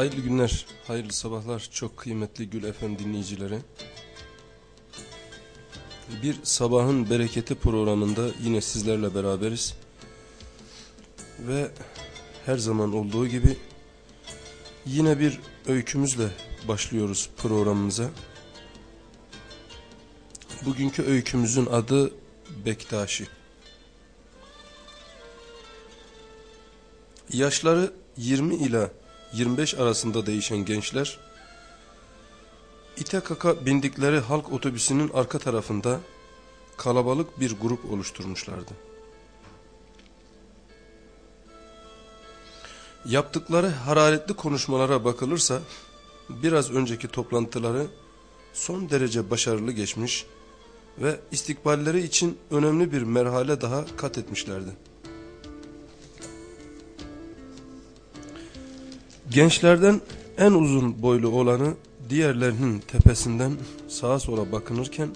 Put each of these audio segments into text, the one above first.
Hayırlı günler, hayırlı sabahlar çok kıymetli Gül FM dinleyicileri. Bir sabahın bereketi programında yine sizlerle beraberiz. Ve her zaman olduğu gibi yine bir öykümüzle başlıyoruz programımıza. Bugünkü öykümüzün adı Bektaşi. Yaşları 20 ila 25 arasında değişen gençler ite bindikleri halk otobüsünün arka tarafında kalabalık bir grup oluşturmuşlardı. Yaptıkları hararetli konuşmalara bakılırsa biraz önceki toplantıları son derece başarılı geçmiş ve istikballeri için önemli bir merhale daha kat etmişlerdi. Gençlerden en uzun boylu olanı diğerlerinin tepesinden sağa sola bakınırken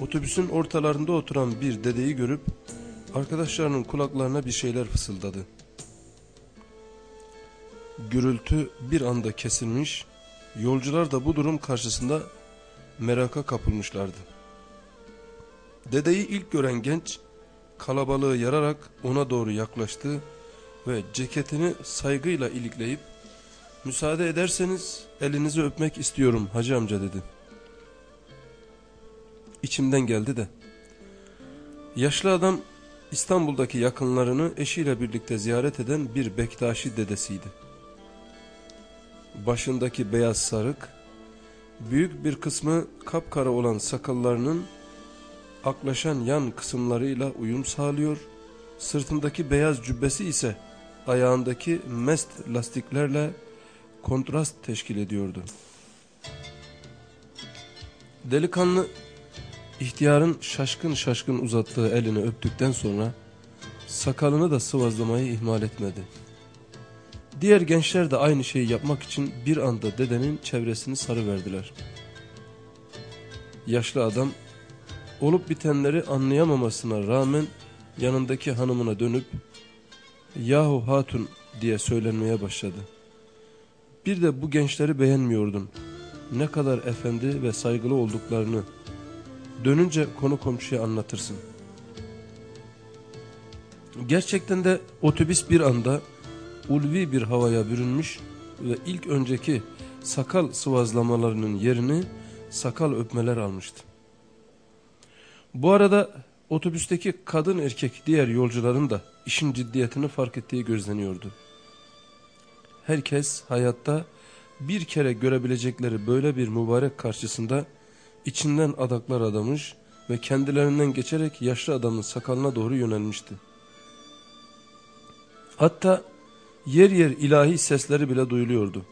otobüsün ortalarında oturan bir dedeyi görüp arkadaşlarının kulaklarına bir şeyler fısıldadı. Gürültü bir anda kesilmiş, yolcular da bu durum karşısında meraka kapılmışlardı. Dedeyi ilk gören genç kalabalığı yararak ona doğru yaklaştı ve ceketini saygıyla ilikleyip Müsaade ederseniz elinizi öpmek istiyorum hacı amca dedi. İçimden geldi de. Yaşlı adam İstanbul'daki yakınlarını eşiyle birlikte ziyaret eden bir Bektaşi dedesiydi. Başındaki beyaz sarık, büyük bir kısmı kapkara olan sakallarının aklaşan yan kısımlarıyla uyum sağlıyor, sırtındaki beyaz cübbesi ise ayağındaki mest lastiklerle kontrast teşkil ediyordu. Delikanlı ihtiyarın şaşkın şaşkın uzattığı elini öptükten sonra sakalını da sıvazlamayı ihmal etmedi. Diğer gençler de aynı şeyi yapmak için bir anda dedenin çevresini sarıverdiler. Yaşlı adam olup bitenleri anlayamamasına rağmen yanındaki hanımına dönüp yahu hatun diye söylenmeye başladı. Bir de bu gençleri beğenmiyordun. Ne kadar efendi ve saygılı olduklarını dönünce konu komşuya anlatırsın. Gerçekten de otobüs bir anda ulvi bir havaya bürünmüş ve ilk önceki sakal sıvazlamalarının yerini sakal öpmeler almıştı. Bu arada otobüsteki kadın erkek diğer yolcuların da işin ciddiyetini fark ettiği gözleniyordu herkes hayatta bir kere görebilecekleri böyle bir mübarek karşısında içinden adaklar adamış ve kendilerinden geçerek yaşlı adamın sakalına doğru yönelmişti. Hatta yer yer ilahi sesleri bile duyuluyordu.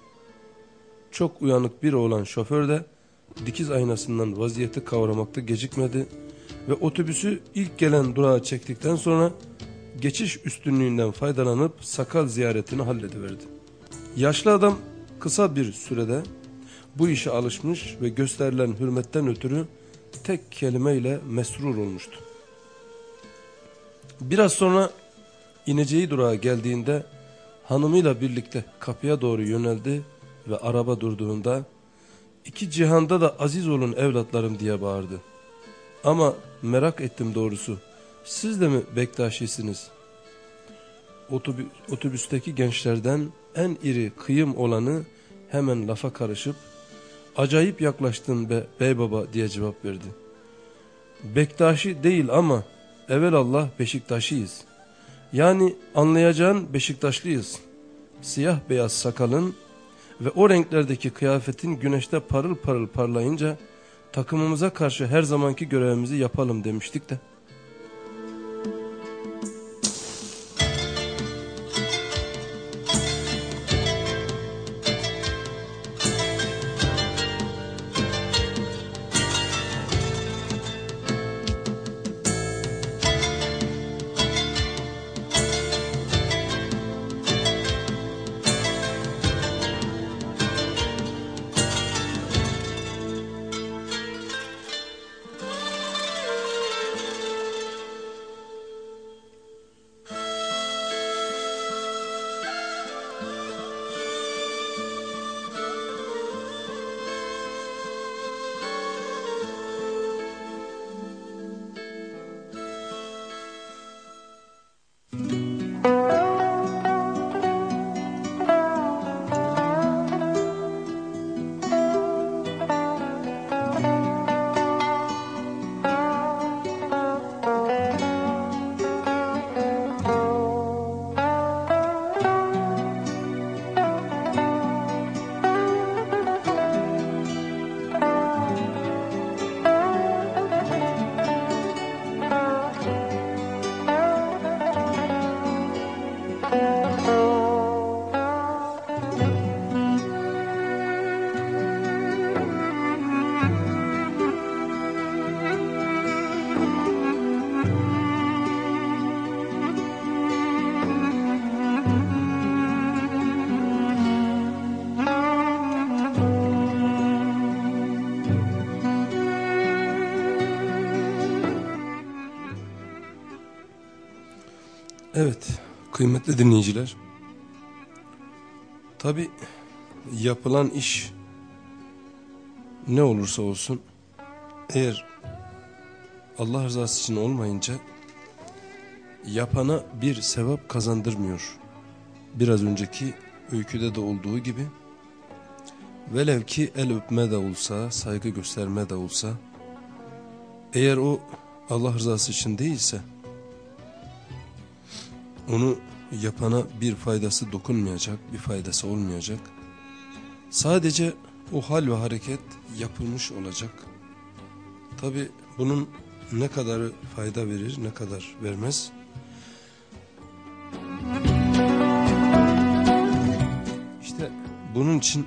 Çok uyanık bir olan şoför de dikiz aynasından vaziyeti kavramakta gecikmedi ve otobüsü ilk gelen durağa çektikten sonra geçiş üstünlüğünden faydalanıp sakal ziyaretini hallediverdi. Yaşlı adam kısa bir sürede bu işe alışmış ve gösterilen hürmetten ötürü tek kelimeyle mesrur olmuştu. Biraz sonra ineceği durağa geldiğinde hanımıyla birlikte kapıya doğru yöneldi ve araba durduğunda iki cihanda da aziz olun evlatlarım diye bağırdı. Ama merak ettim doğrusu siz de mi Bektaşisiniz? Otobü otobüsteki gençlerden en iri kıyım olanı hemen lafa karışıp acayip yaklaştın be bey baba diye cevap verdi. Bektaşi değil ama evelallah Beşiktaşıyız. Yani anlayacağın Beşiktaşlıyız. Siyah beyaz sakalın ve o renklerdeki kıyafetin güneşte parıl parıl parlayınca takımımıza karşı her zamanki görevimizi yapalım demiştik de. Kıymetli dinleyiciler. Tabi yapılan iş ne olursa olsun eğer Allah rızası için olmayınca yapana bir sevap kazandırmıyor. Biraz önceki öyküde de olduğu gibi velev ki el öpme de olsa, saygı gösterme de olsa eğer o Allah rızası için değilse onu yapana bir faydası dokunmayacak, bir faydası olmayacak. Sadece o hal ve hareket yapılmış olacak. Tabi bunun ne kadarı fayda verir, ne kadar vermez. İşte bunun için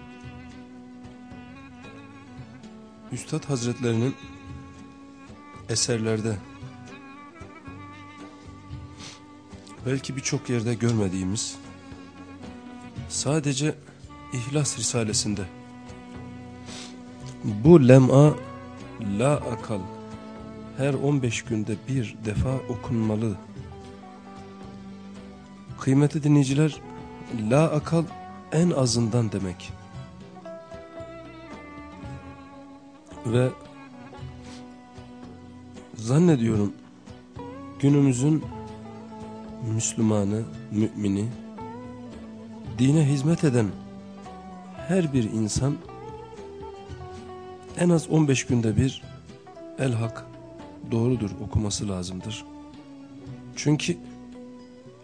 Üstad Hazretlerinin eserlerde belki birçok yerde görmediğimiz sadece İhlas Risalesinde bu lem'a la akal her 15 günde bir defa okunmalı. Kıymetli dinleyiciler la akal en azından demek. Ve zannediyorum günümüzün Müslümanı, mümini, dine hizmet eden her bir insan en az 15 günde bir el hak doğrudur okuması lazımdır. Çünkü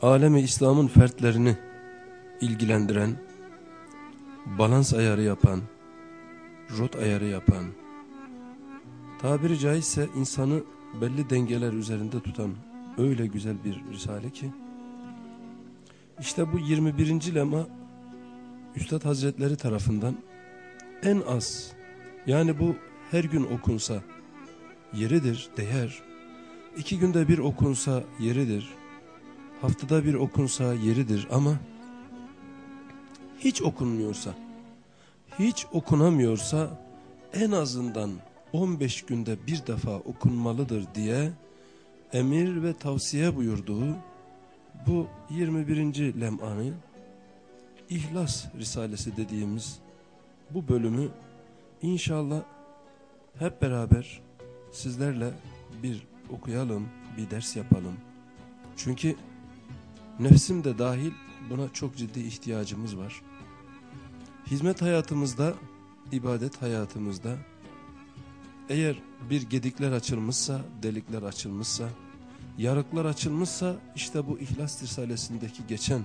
alemi İslam'ın fertlerini ilgilendiren, balans ayarı yapan, rot ayarı yapan, tabiri caizse insanı belli dengeler üzerinde tutan öyle güzel bir risale ki, işte bu 21. lema Üstad Hazretleri tarafından en az yani bu her gün okunsa yeridir, değer. İki günde bir okunsa yeridir. Haftada bir okunsa yeridir ama hiç okunmuyorsa, hiç okunamıyorsa en azından 15 günde bir defa okunmalıdır diye emir ve tavsiye buyurduğu bu 21. lem'anı İhlas Risalesi dediğimiz bu bölümü inşallah hep beraber sizlerle bir okuyalım, bir ders yapalım. Çünkü nefsim de dahil buna çok ciddi ihtiyacımız var. Hizmet hayatımızda, ibadet hayatımızda eğer bir gedikler açılmışsa, delikler açılmışsa, yarıklar açılmışsa işte bu İhlas Risalesindeki geçen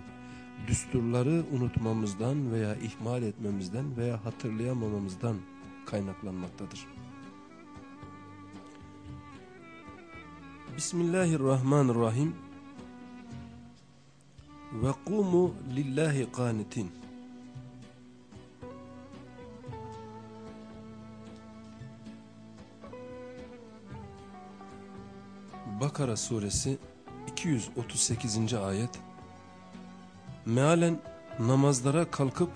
düsturları unutmamızdan veya ihmal etmemizden veya hatırlayamamamızdan kaynaklanmaktadır. Bismillahirrahmanirrahim. Ve kumu lillahi qanitin. Bakara suresi 238. ayet Mealen namazlara kalkıp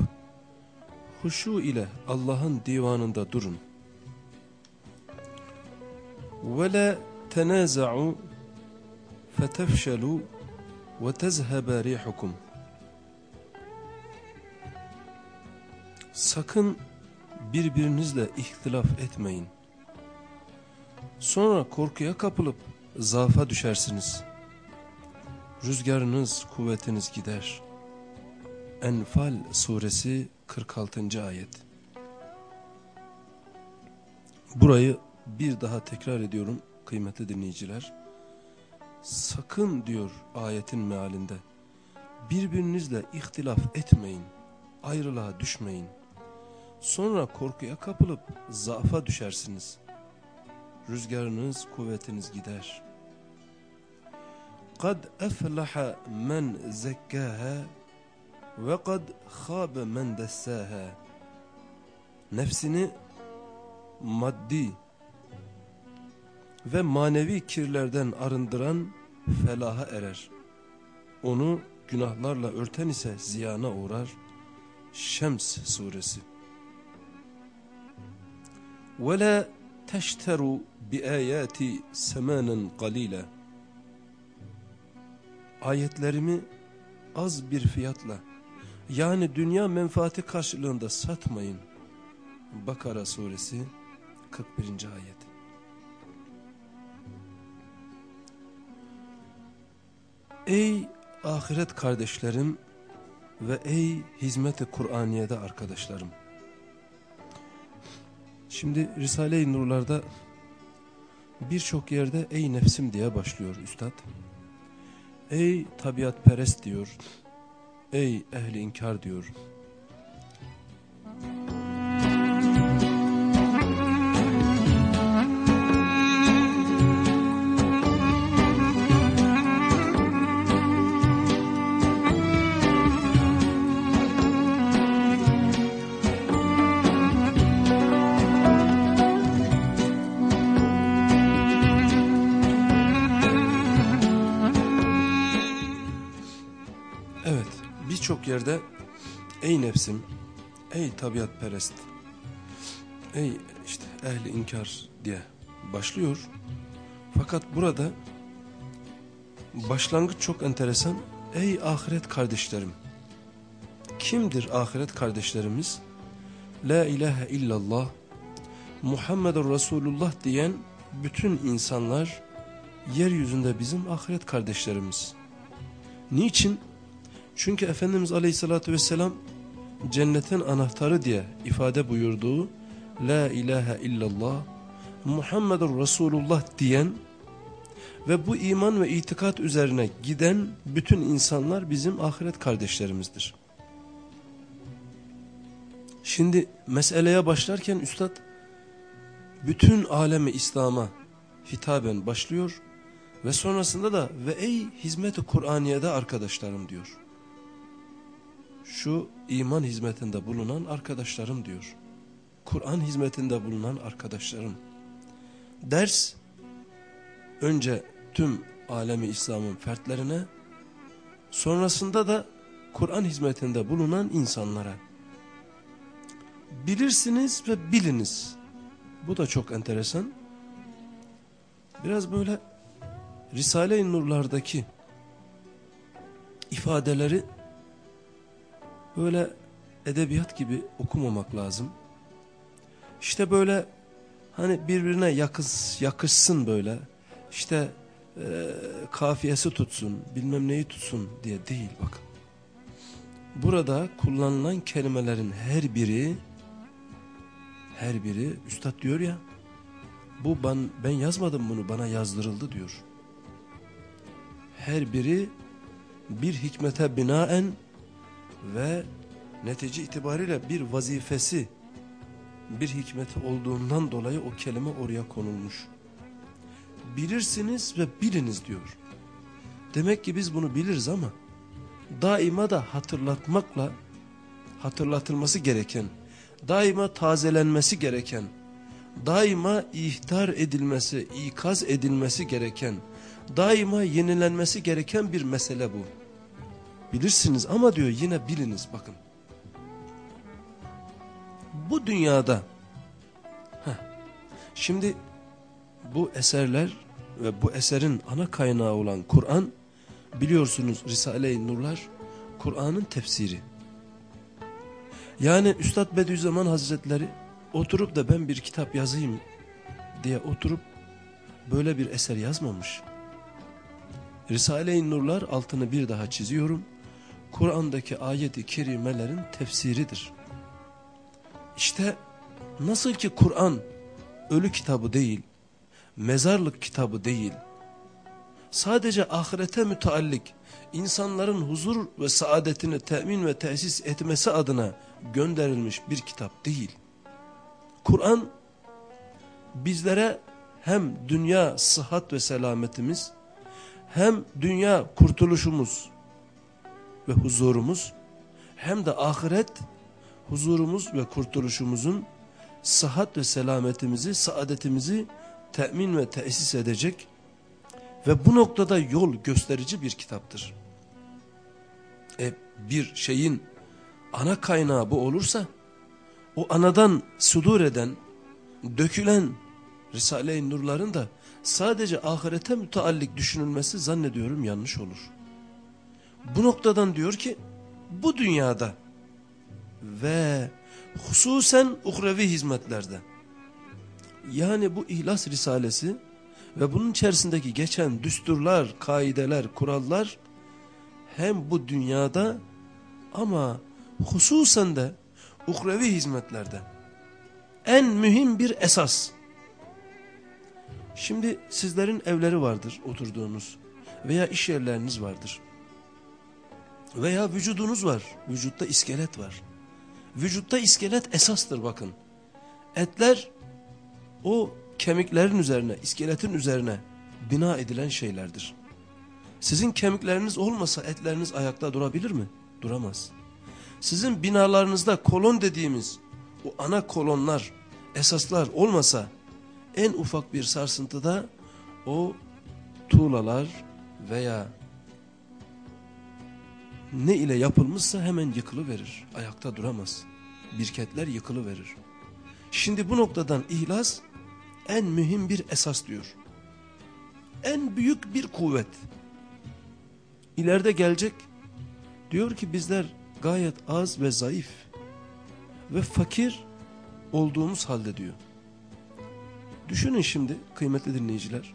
huşu ile Allah'ın divanında durun. Ve la tenaza'u fetefşelu ve tezhebe rihukum. Sakın birbirinizle ihtilaf etmeyin. Sonra korkuya kapılıp zaafa düşersiniz. Rüzgarınız, kuvvetiniz gider. Enfal suresi 46. ayet. Burayı bir daha tekrar ediyorum kıymetli dinleyiciler. Sakın diyor ayetin mealinde birbirinizle ihtilaf etmeyin, ayrılığa düşmeyin. Sonra korkuya kapılıp zaafa düşersiniz rüzgarınız, kuvvetiniz gider. Kad eflaha men zekkaha ve kad khabe men dessaha. Nefsini maddi ve manevi kirlerden arındıran felaha erer. Onu günahlarla örten ise ziyana uğrar. Şems suresi. Ve la teşteru bi ayati semanen qalila Ayetlerimi az bir fiyatla yani dünya menfaati karşılığında satmayın. Bakara suresi 41. ayet. Ey ahiret kardeşlerim ve ey hizmet-i Kur'aniye'de arkadaşlarım. Şimdi Risale-i Nurlar'da birçok yerde ey nefsim diye başlıyor üstad. Ey tabiat perest diyor. Ey ehli inkar diyor. Yerde ey nefsim, ey tabiat perest, ey işte ehli inkar diye başlıyor. Fakat burada başlangıç çok enteresan. Ey ahiret kardeşlerim. Kimdir ahiret kardeşlerimiz? La ilahe illallah Muhammedur Resulullah diyen bütün insanlar yeryüzünde bizim ahiret kardeşlerimiz. Niçin? Çünkü Efendimiz Aleyhisselatü Vesselam cennetin anahtarı diye ifade buyurduğu La ilahe illallah Muhammedur Resulullah diyen ve bu iman ve itikat üzerine giden bütün insanlar bizim ahiret kardeşlerimizdir. Şimdi meseleye başlarken üstad bütün alemi İslam'a hitaben başlıyor ve sonrasında da ve ey hizmet-i Kur'aniye'de arkadaşlarım diyor şu iman hizmetinde bulunan arkadaşlarım diyor. Kur'an hizmetinde bulunan arkadaşlarım. Ders önce tüm alemi İslam'ın fertlerine sonrasında da Kur'an hizmetinde bulunan insanlara. Bilirsiniz ve biliniz. Bu da çok enteresan. Biraz böyle Risale-i Nurlardaki ifadeleri böyle edebiyat gibi okumamak lazım. İşte böyle hani birbirine yakız, yakışsın böyle. İşte e, kafiyesi tutsun, bilmem neyi tutsun diye değil bakın. Burada kullanılan kelimelerin her biri her biri üstad diyor ya bu ben, ben yazmadım bunu bana yazdırıldı diyor. Her biri bir hikmete binaen ve netice itibariyle bir vazifesi, bir hikmeti olduğundan dolayı o kelime oraya konulmuş. Bilirsiniz ve biliniz diyor. Demek ki biz bunu biliriz ama daima da hatırlatmakla hatırlatılması gereken, daima tazelenmesi gereken, daima ihtar edilmesi, ikaz edilmesi gereken, daima yenilenmesi gereken bir mesele bu. Bilirsiniz ama diyor yine biliniz bakın. Bu dünyada heh, şimdi bu eserler ve bu eserin ana kaynağı olan Kur'an biliyorsunuz Risale-i Nurlar Kur'an'ın tefsiri. Yani Üstad Bediüzzaman Hazretleri oturup da ben bir kitap yazayım diye oturup böyle bir eser yazmamış. Risale-i Nurlar altını bir daha çiziyorum. Kur'an'daki ayeti kerimelerin tefsiridir. İşte nasıl ki Kur'an ölü kitabı değil, mezarlık kitabı değil, sadece ahirete müteallik insanların huzur ve saadetini temin ve tesis etmesi adına gönderilmiş bir kitap değil. Kur'an bizlere hem dünya sıhhat ve selametimiz hem dünya kurtuluşumuz ve huzurumuz hem de ahiret huzurumuz ve kurtuluşumuzun sıhhat ve selametimizi, saadetimizi temin ve tesis edecek ve bu noktada yol gösterici bir kitaptır. E, bir şeyin ana kaynağı bu olursa o anadan sudur eden, dökülen Risale-i Nurların da sadece ahirete müteallik düşünülmesi zannediyorum yanlış olur. Bu noktadan diyor ki bu dünyada ve hususen uhrevi hizmetlerde yani bu İhlas Risalesi ve bunun içerisindeki geçen düsturlar, kaideler, kurallar hem bu dünyada ama hususen de uhrevi hizmetlerde en mühim bir esas. Şimdi sizlerin evleri vardır oturduğunuz veya iş yerleriniz vardır. Veya vücudunuz var. Vücutta iskelet var. Vücutta iskelet esastır bakın. Etler o kemiklerin üzerine, iskeletin üzerine bina edilen şeylerdir. Sizin kemikleriniz olmasa etleriniz ayakta durabilir mi? Duramaz. Sizin binalarınızda kolon dediğimiz o ana kolonlar, esaslar olmasa en ufak bir sarsıntıda o tuğlalar veya ne ile yapılmışsa hemen yıkılıverir. Ayakta duramaz. Birketler yıkılıverir. Şimdi bu noktadan ihlas en mühim bir esas diyor. En büyük bir kuvvet. İleride gelecek diyor ki bizler gayet az ve zayıf ve fakir olduğumuz halde diyor. Düşünün şimdi kıymetli dinleyiciler.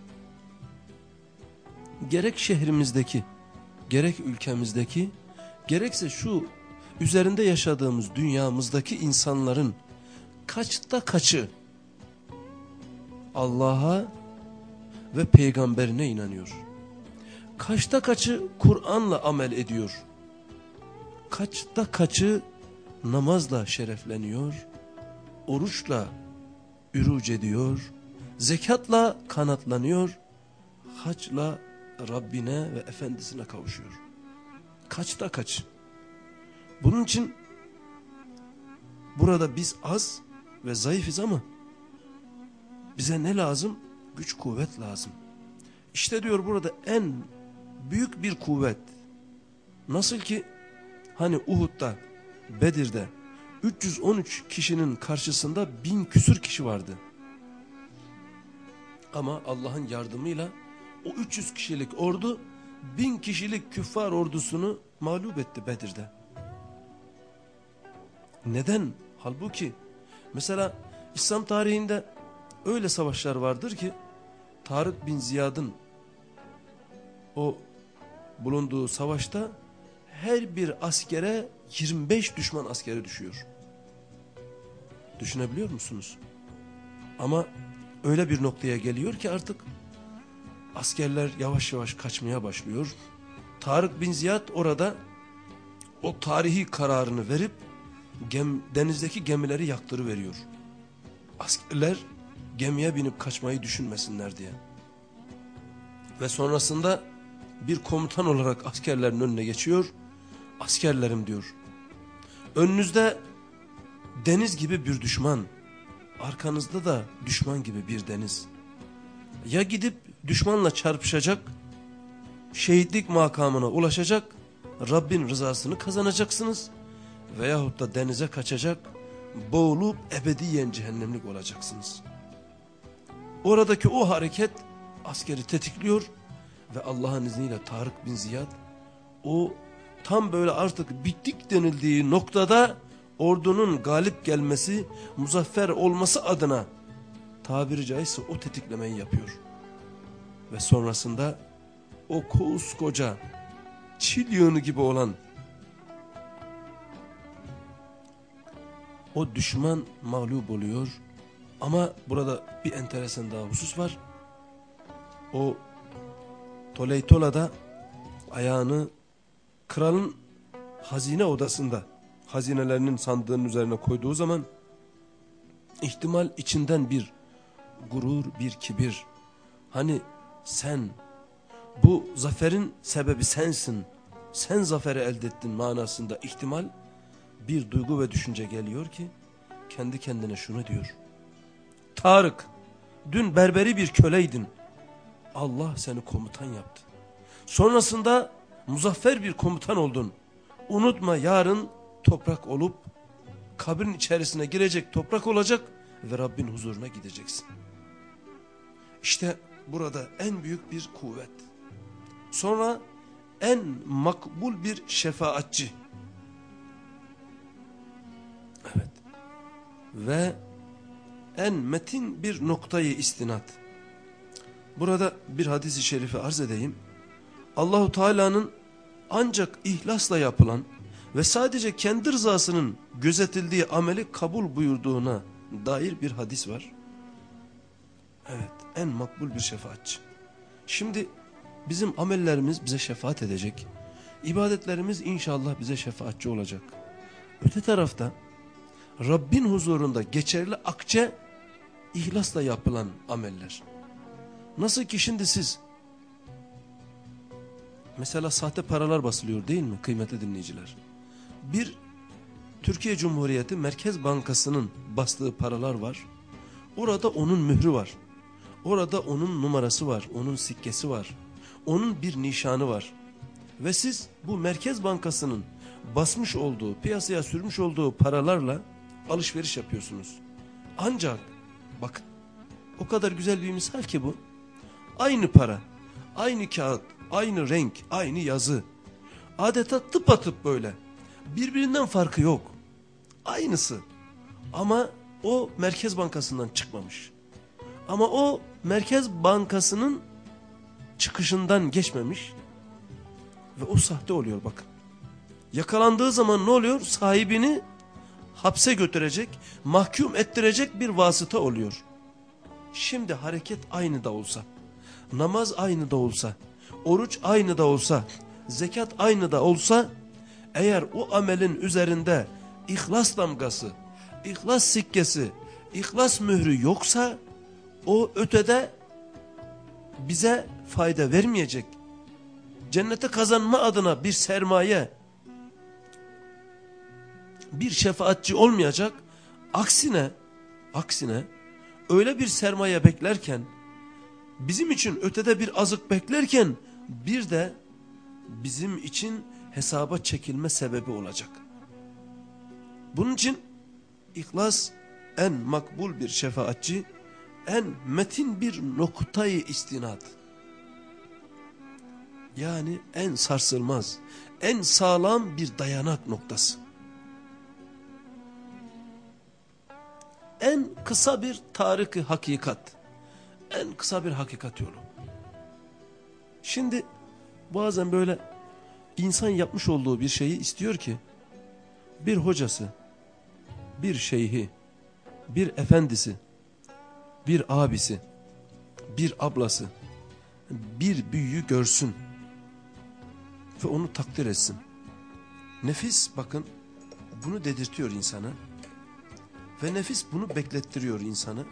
Gerek şehrimizdeki, gerek ülkemizdeki, gerekse şu üzerinde yaşadığımız dünyamızdaki insanların kaçta kaçı Allah'a ve peygamberine inanıyor. Kaçta kaçı Kur'an'la amel ediyor. Kaçta kaçı namazla şerefleniyor, oruçla ürüc ediyor, zekatla kanatlanıyor, haçla Rabbine ve Efendisine kavuşuyor. Kaçta kaç? Bunun için burada biz az ve zayıfız ama bize ne lazım? Güç kuvvet lazım. İşte diyor burada en büyük bir kuvvet. Nasıl ki hani Uhud'da, Bedir'de 313 kişinin karşısında bin küsür kişi vardı. Ama Allah'ın yardımıyla o 300 kişilik ordu bin kişilik küffar ordusunu mağlup etti Bedir'de. Neden? Halbuki mesela İslam tarihinde öyle savaşlar vardır ki Tarık bin Ziyad'ın o bulunduğu savaşta her bir askere 25 düşman askeri düşüyor. Düşünebiliyor musunuz? Ama öyle bir noktaya geliyor ki artık askerler yavaş yavaş kaçmaya başlıyor. Tarık bin Ziyad orada o tarihi kararını verip gem, denizdeki gemileri yaktırıveriyor. Askerler gemiye binip kaçmayı düşünmesinler diye. Ve sonrasında bir komutan olarak askerlerin önüne geçiyor. Askerlerim diyor. Önünüzde deniz gibi bir düşman. Arkanızda da düşman gibi bir deniz. Ya gidip düşmanla çarpışacak, şehitlik makamına ulaşacak, Rabbin rızasını kazanacaksınız. Veyahut da denize kaçacak, boğulup ebediyen cehennemlik olacaksınız. Oradaki o hareket askeri tetikliyor ve Allah'ın izniyle Tarık bin Ziyad o tam böyle artık bittik denildiği noktada ordunun galip gelmesi, muzaffer olması adına tabiri caizse o tetiklemeyi yapıyor. Ve sonrasında o koskoca çil yığını gibi olan o düşman mağlup oluyor. Ama burada bir enteresan daha husus var. O Toleytola'da ayağını kralın hazine odasında hazinelerinin sandığının üzerine koyduğu zaman ihtimal içinden bir gurur, bir kibir. Hani sen bu zaferin sebebi sensin. Sen zaferi elde ettin manasında ihtimal bir duygu ve düşünce geliyor ki kendi kendine şunu diyor. Tarık dün berberi bir köleydin. Allah seni komutan yaptı. Sonrasında muzaffer bir komutan oldun. Unutma yarın toprak olup kabrin içerisine girecek toprak olacak ve Rabbin huzuruna gideceksin. İşte burada en büyük bir kuvvet. Sonra en makbul bir şefaatçi. Evet. Ve en metin bir noktayı istinat. Burada bir hadisi şerifi arz edeyim. Allahu Teala'nın ancak ihlasla yapılan ve sadece kendi rızasının gözetildiği ameli kabul buyurduğuna dair bir hadis var. Evet en makbul bir şefaatçi. Şimdi bizim amellerimiz bize şefaat edecek. İbadetlerimiz inşallah bize şefaatçi olacak. Öte tarafta Rabbin huzurunda geçerli akçe ihlasla yapılan ameller. Nasıl ki şimdi siz mesela sahte paralar basılıyor değil mi kıymetli dinleyiciler? Bir Türkiye Cumhuriyeti Merkez Bankası'nın bastığı paralar var. Orada onun mührü var. Orada onun numarası var, onun sikkesi var. Onun bir nişanı var. Ve siz bu Merkez Bankası'nın basmış olduğu, piyasaya sürmüş olduğu paralarla alışveriş yapıyorsunuz. Ancak bakın o kadar güzel bir misal ki bu. Aynı para, aynı kağıt, aynı renk, aynı yazı. Adeta tıpatıp böyle. Birbirinden farkı yok. Aynısı. Ama o Merkez Bankası'ndan çıkmamış. Ama o Merkez Bankası'nın çıkışından geçmemiş. Ve o sahte oluyor bakın. Yakalandığı zaman ne oluyor? Sahibini hapse götürecek, mahkum ettirecek bir vasıta oluyor. Şimdi hareket aynı da olsa, namaz aynı da olsa, oruç aynı da olsa, zekat aynı da olsa, eğer o amelin üzerinde ihlas damgası, ihlas sikkesi, ihlas mührü yoksa, o ötede bize fayda vermeyecek. Cennete kazanma adına bir sermaye, bir şefaatçi olmayacak. Aksine, aksine öyle bir sermaye beklerken, bizim için ötede bir azık beklerken bir de bizim için hesaba çekilme sebebi olacak. Bunun için ihlas en makbul bir şefaatçi, en metin bir noktayı istinad. Yani en sarsılmaz, en sağlam bir dayanak noktası. En kısa bir tariki hakikat, en kısa bir hakikat yolu. Şimdi bazen böyle insan yapmış olduğu bir şeyi istiyor ki, bir hocası, bir şeyhi, bir efendisi, bir abisi, bir ablası, bir büyüğü görsün ve onu takdir etsin. Nefis bakın bunu dedirtiyor insana ve nefis bunu beklettiriyor insanı.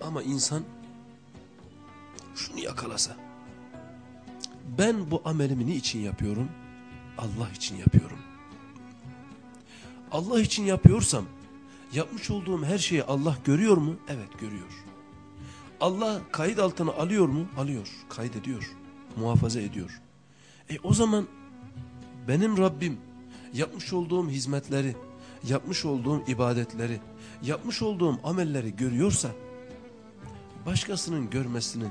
Ama insan şunu yakalasa. Ben bu amelimi ne için yapıyorum? Allah için yapıyorum. Allah için yapıyorsam yapmış olduğum her şeyi Allah görüyor mu? Evet görüyor. Allah kayıt altına alıyor mu? Alıyor, kaydediyor, muhafaza ediyor. E o zaman benim Rabbim yapmış olduğum hizmetleri, yapmış olduğum ibadetleri, yapmış olduğum amelleri görüyorsa başkasının görmesini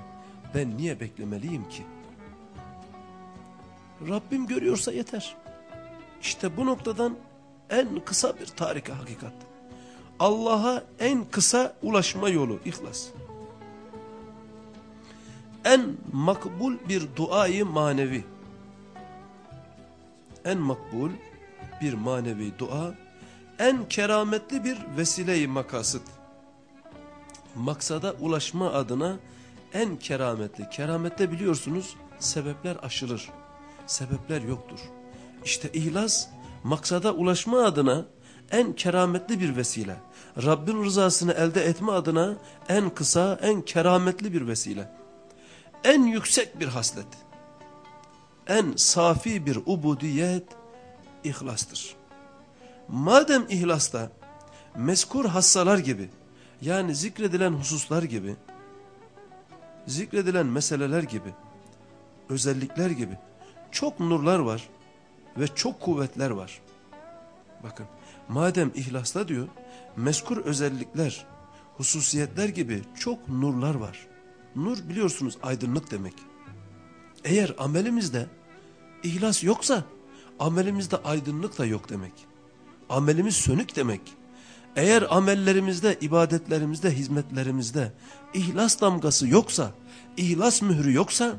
ben niye beklemeliyim ki? Rabbim görüyorsa yeter. İşte bu noktadan en kısa bir tarika hakikat. Allah'a en kısa ulaşma yolu ihlas. En makbul bir duayı manevi. En makbul bir manevi dua, en kerametli bir vesile-i makasıt. Maksada ulaşma adına en kerametli. Keramette biliyorsunuz sebepler aşılır. Sebepler yoktur. İşte ihlas maksada ulaşma adına en kerametli bir vesile. Rabbin rızasını elde etme adına en kısa, en kerametli bir vesile. En yüksek bir haslet. En safi bir ubudiyet ihlastır. Madem ihlasta meskur hassalar gibi yani zikredilen hususlar gibi zikredilen meseleler gibi özellikler gibi çok nurlar var ve çok kuvvetler var. Bakın madem ihlasta diyor meskur özellikler, hususiyetler gibi çok nurlar var. Nur biliyorsunuz aydınlık demek. Eğer amelimizde ihlas yoksa amelimizde aydınlık da yok demek. Amelimiz sönük demek. Eğer amellerimizde, ibadetlerimizde, hizmetlerimizde ihlas damgası yoksa, ihlas mührü yoksa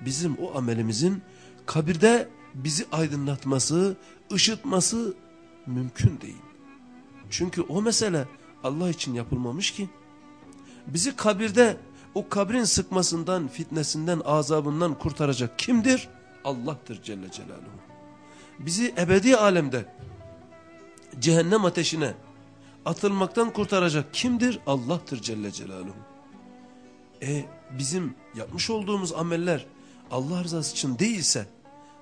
bizim o amelimizin kabirde bizi aydınlatması, ışıtması mümkün değil. Çünkü o mesele Allah için yapılmamış ki. Bizi kabirde o kabrin sıkmasından, fitnesinden, azabından kurtaracak kimdir? Allah'tır Celle Celaluhu. Bizi ebedi alemde cehennem ateşine atılmaktan kurtaracak kimdir? Allah'tır Celle Celaluhu. E bizim yapmış olduğumuz ameller Allah rızası için değilse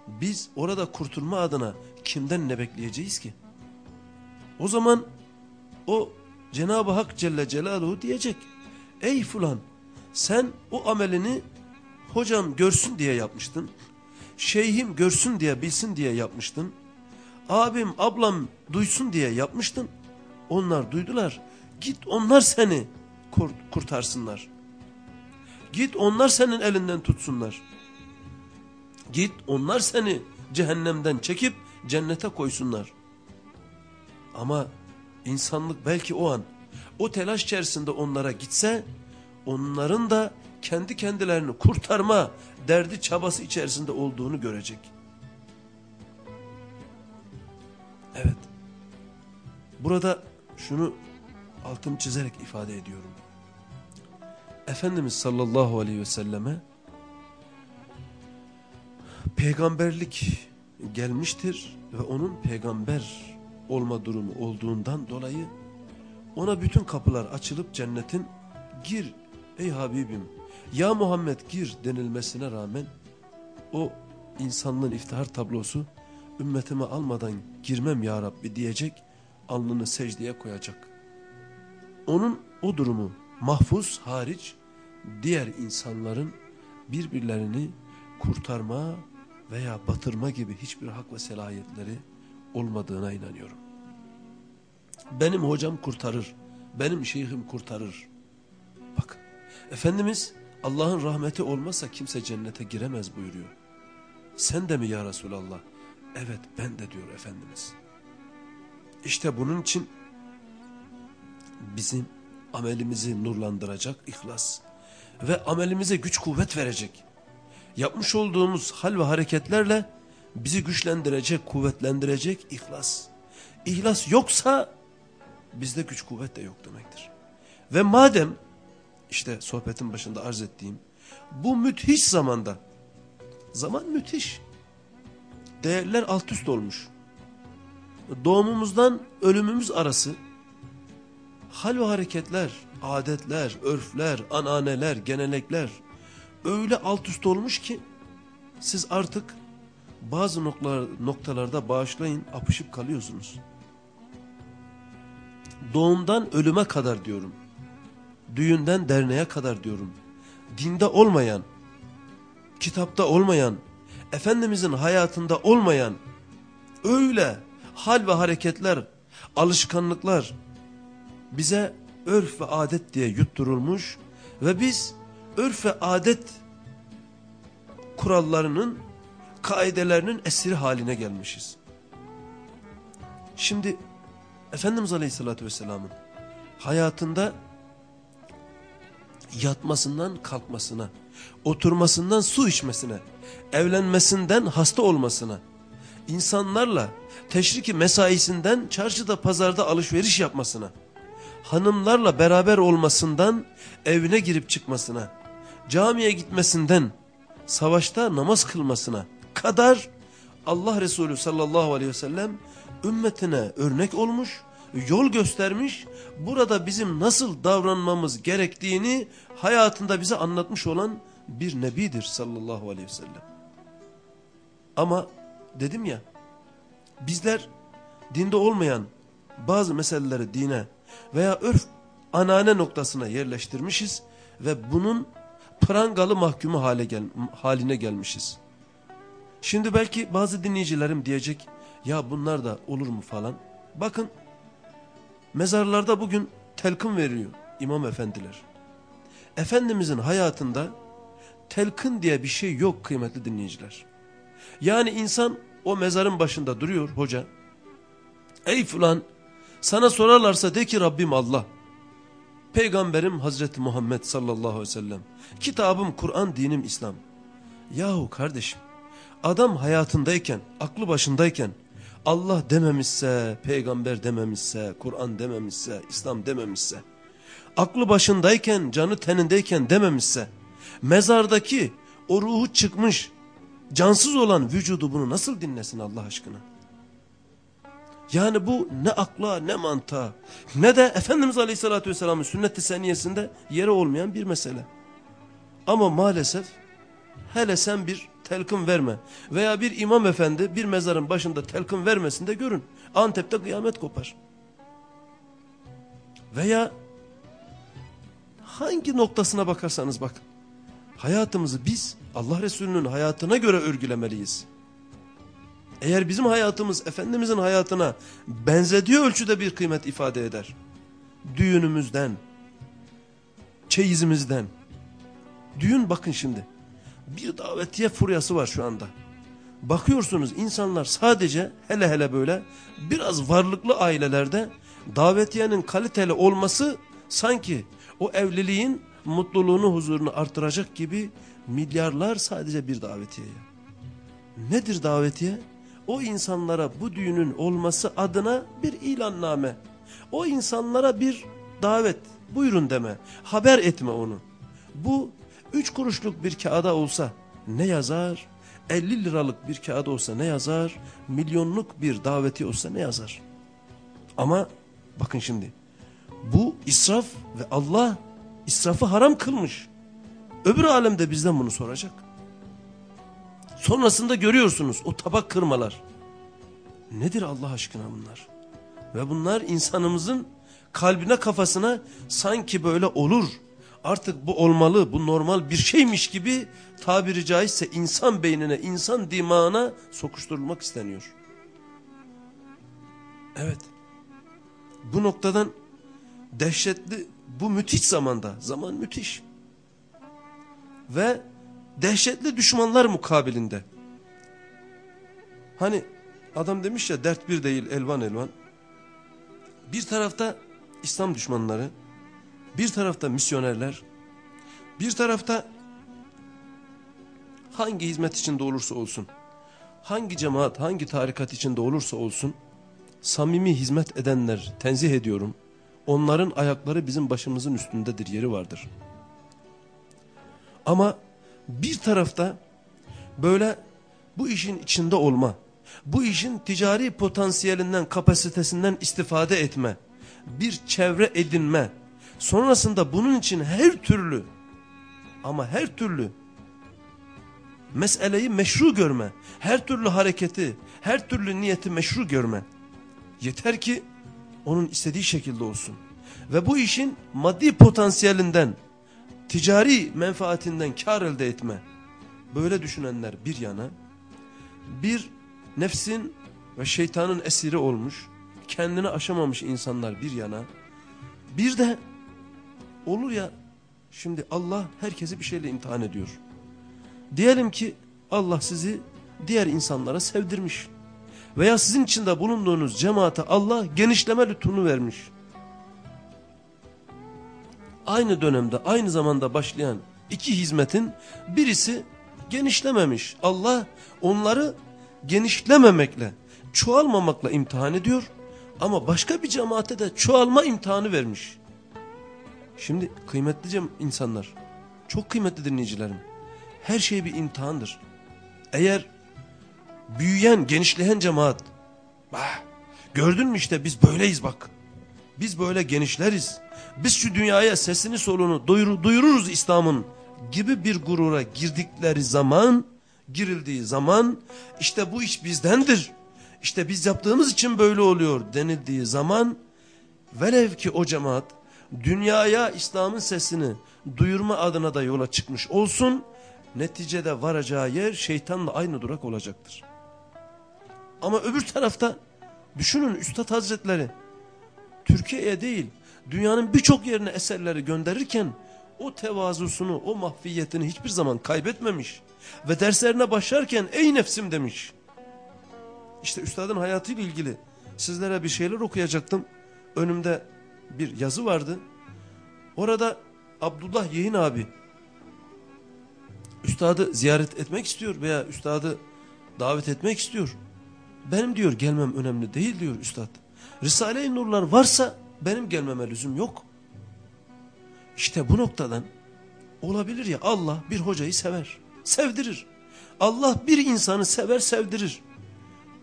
biz orada kurtulma adına kimden ne bekleyeceğiz ki? O zaman o Cenab-ı Hak Celle Celaluhu diyecek. Ey fulan sen o amelini hocam görsün diye yapmıştın. Şeyhim görsün diye bilsin diye yapmıştın. Abim ablam duysun diye yapmıştın. Onlar duydular. Git onlar seni kurtarsınlar. Git onlar senin elinden tutsunlar. Git onlar seni cehennemden çekip cennete koysunlar. Ama insanlık belki o an o telaş içerisinde onlara gitse onların da kendi kendilerini kurtarma derdi çabası içerisinde olduğunu görecek. Evet. Burada şunu altını çizerek ifade ediyorum. Efendimiz sallallahu aleyhi ve selleme peygamberlik gelmiştir ve onun peygamber olma durumu olduğundan dolayı ona bütün kapılar açılıp cennetin gir ey Habibim ya Muhammed gir denilmesine rağmen o insanlığın iftihar tablosu ümmetime almadan girmem ya Rabbi diyecek alnını secdeye koyacak. Onun o durumu mahfuz hariç diğer insanların birbirlerini kurtarma veya batırma gibi hiçbir hak ve selahiyetleri olmadığına inanıyorum. Benim hocam kurtarır, benim şeyhim kurtarır. Bak, Efendimiz Allah'ın rahmeti olmazsa kimse cennete giremez buyuruyor. Sen de mi ya Resulallah? Evet ben de diyor Efendimiz. İşte bunun için bizim amelimizi nurlandıracak ihlas ve amelimize güç kuvvet verecek. Yapmış olduğumuz hal ve hareketlerle bizi güçlendirecek, kuvvetlendirecek ihlas. İhlas yoksa bizde güç kuvvet de yok demektir. Ve madem işte sohbetin başında arz ettiğim bu müthiş zamanda zaman müthiş değerler alt üst olmuş. Doğumumuzdan ölümümüz arası hal ve hareketler, adetler, örfler, ananeler, genelekler öyle alt üst olmuş ki siz artık bazı noktalar, noktalarda bağışlayın apışıp kalıyorsunuz. Doğumdan ölüme kadar diyorum. Düğünden derneğe kadar diyorum. Dinde olmayan, kitapta olmayan, Efendimizin hayatında olmayan öyle hal ve hareketler, alışkanlıklar bize örf ve adet diye yutturulmuş ve biz örf ve adet kurallarının, kaidelerinin esiri haline gelmişiz. Şimdi Efendimiz Aleyhisselatü Vesselam'ın hayatında yatmasından kalkmasına, oturmasından su içmesine, evlenmesinden hasta olmasına, insanlarla teşriki mesaisinden çarşıda pazarda alışveriş yapmasına, hanımlarla beraber olmasından evine girip çıkmasına, camiye gitmesinden, savaşta namaz kılmasına kadar Allah Resulü sallallahu aleyhi ve sellem ümmetine örnek olmuş, yol göstermiş, burada bizim nasıl davranmamız gerektiğini hayatında bize anlatmış olan bir nebidir sallallahu aleyhi ve sellem. Ama dedim ya, bizler dinde olmayan bazı meseleleri dine veya örf anane noktasına yerleştirmişiz ve bunun prangalı mahkumu hale gel haline gelmişiz. Şimdi belki bazı dinleyicilerim diyecek ya bunlar da olur mu falan. Bakın mezarlarda bugün telkin veriyor imam efendiler. Efendimizin hayatında telkin diye bir şey yok kıymetli dinleyiciler. Yani insan o mezarın başında duruyor hoca. Ey fulan sana sorarlarsa de ki Rabbim Allah. Peygamberim Hazreti Muhammed sallallahu aleyhi ve sellem. Kitabım Kur'an dinim İslam. Yahu kardeşim adam hayatındayken aklı başındayken Allah dememişse, peygamber dememişse, Kur'an dememişse, İslam dememişse, aklı başındayken, canı tenindeyken dememişse, mezardaki o ruhu çıkmış, cansız olan vücudu bunu nasıl dinlesin Allah aşkına? Yani bu ne akla ne mantığa ne de Efendimiz Aleyhisselatü Vesselam'ın sünnet-i seniyesinde yeri olmayan bir mesele. Ama maalesef hele sen bir telkin verme veya bir imam efendi bir mezarın başında telkin vermesin de görün. Antep'te kıyamet kopar. Veya hangi noktasına bakarsanız bakın. Hayatımızı biz Allah Resulü'nün hayatına göre örgülemeliyiz. Eğer bizim hayatımız Efendimizin hayatına benzediği ölçüde bir kıymet ifade eder. Düğünümüzden, çeyizimizden. Düğün bakın şimdi bir davetiye furyası var şu anda. Bakıyorsunuz insanlar sadece hele hele böyle biraz varlıklı ailelerde davetiyenin kaliteli olması sanki o evliliğin mutluluğunu huzurunu artıracak gibi milyarlar sadece bir davetiyeye. Nedir davetiye? O insanlara bu düğünün olması adına bir ilanname. O insanlara bir davet buyurun deme haber etme onu. Bu Üç kuruşluk bir kağıda olsa ne yazar? 50 liralık bir kağıda olsa ne yazar? Milyonluk bir daveti olsa ne yazar? Ama bakın şimdi bu israf ve Allah israfı haram kılmış. Öbür alemde bizden bunu soracak. Sonrasında görüyorsunuz o tabak kırmalar. Nedir Allah aşkına bunlar? Ve bunlar insanımızın kalbine kafasına sanki böyle olur artık bu olmalı, bu normal bir şeymiş gibi tabiri caizse insan beynine, insan dimağına sokuşturulmak isteniyor. Evet. Bu noktadan dehşetli, bu müthiş zamanda, zaman müthiş. Ve dehşetli düşmanlar mukabilinde. Hani adam demiş ya dert bir değil elvan elvan. Bir tarafta İslam düşmanları, bir tarafta misyonerler, bir tarafta hangi hizmet içinde olursa olsun, hangi cemaat, hangi tarikat içinde olursa olsun, samimi hizmet edenler tenzih ediyorum. Onların ayakları bizim başımızın üstündedir, yeri vardır. Ama bir tarafta böyle bu işin içinde olma, bu işin ticari potansiyelinden, kapasitesinden istifade etme, bir çevre edinme, Sonrasında bunun için her türlü ama her türlü meseleyi meşru görme, her türlü hareketi, her türlü niyeti meşru görme. Yeter ki onun istediği şekilde olsun. Ve bu işin maddi potansiyelinden, ticari menfaatinden kar elde etme. Böyle düşünenler bir yana, bir nefsin ve şeytanın esiri olmuş, kendini aşamamış insanlar bir yana, bir de Olur ya şimdi Allah herkesi bir şeyle imtihan ediyor. Diyelim ki Allah sizi diğer insanlara sevdirmiş. Veya sizin içinde bulunduğunuz cemaate Allah genişleme lütfunu vermiş. Aynı dönemde aynı zamanda başlayan iki hizmetin birisi genişlememiş. Allah onları genişlememekle, çoğalmamakla imtihan ediyor. Ama başka bir cemaate de çoğalma imtihanı vermiş. Şimdi kıymetli insanlar, çok kıymetli dinleyicilerim. Her şey bir imtihandır. Eğer büyüyen, genişleyen cemaat, bah, gördün mü işte biz böyleyiz bak. Biz böyle genişleriz. Biz şu dünyaya sesini solunu duyur, duyururuz İslam'ın gibi bir gurura girdikleri zaman, girildiği zaman işte bu iş bizdendir. İşte biz yaptığımız için böyle oluyor denildiği zaman velev ki o cemaat dünyaya İslam'ın sesini duyurma adına da yola çıkmış olsun, neticede varacağı yer şeytanla aynı durak olacaktır. Ama öbür tarafta düşünün Üstad Hazretleri Türkiye'ye değil dünyanın birçok yerine eserleri gönderirken o tevazusunu, o mahfiyetini hiçbir zaman kaybetmemiş. Ve derslerine başlarken ey nefsim demiş. İşte üstadın hayatıyla ilgili sizlere bir şeyler okuyacaktım. Önümde bir yazı vardı. Orada Abdullah Yeğin abi üstadı ziyaret etmek istiyor veya üstadı davet etmek istiyor. Benim diyor gelmem önemli değil diyor üstad. Risale-i Nurlar varsa benim gelmeme lüzum yok. İşte bu noktadan olabilir ya Allah bir hocayı sever, sevdirir. Allah bir insanı sever, sevdirir.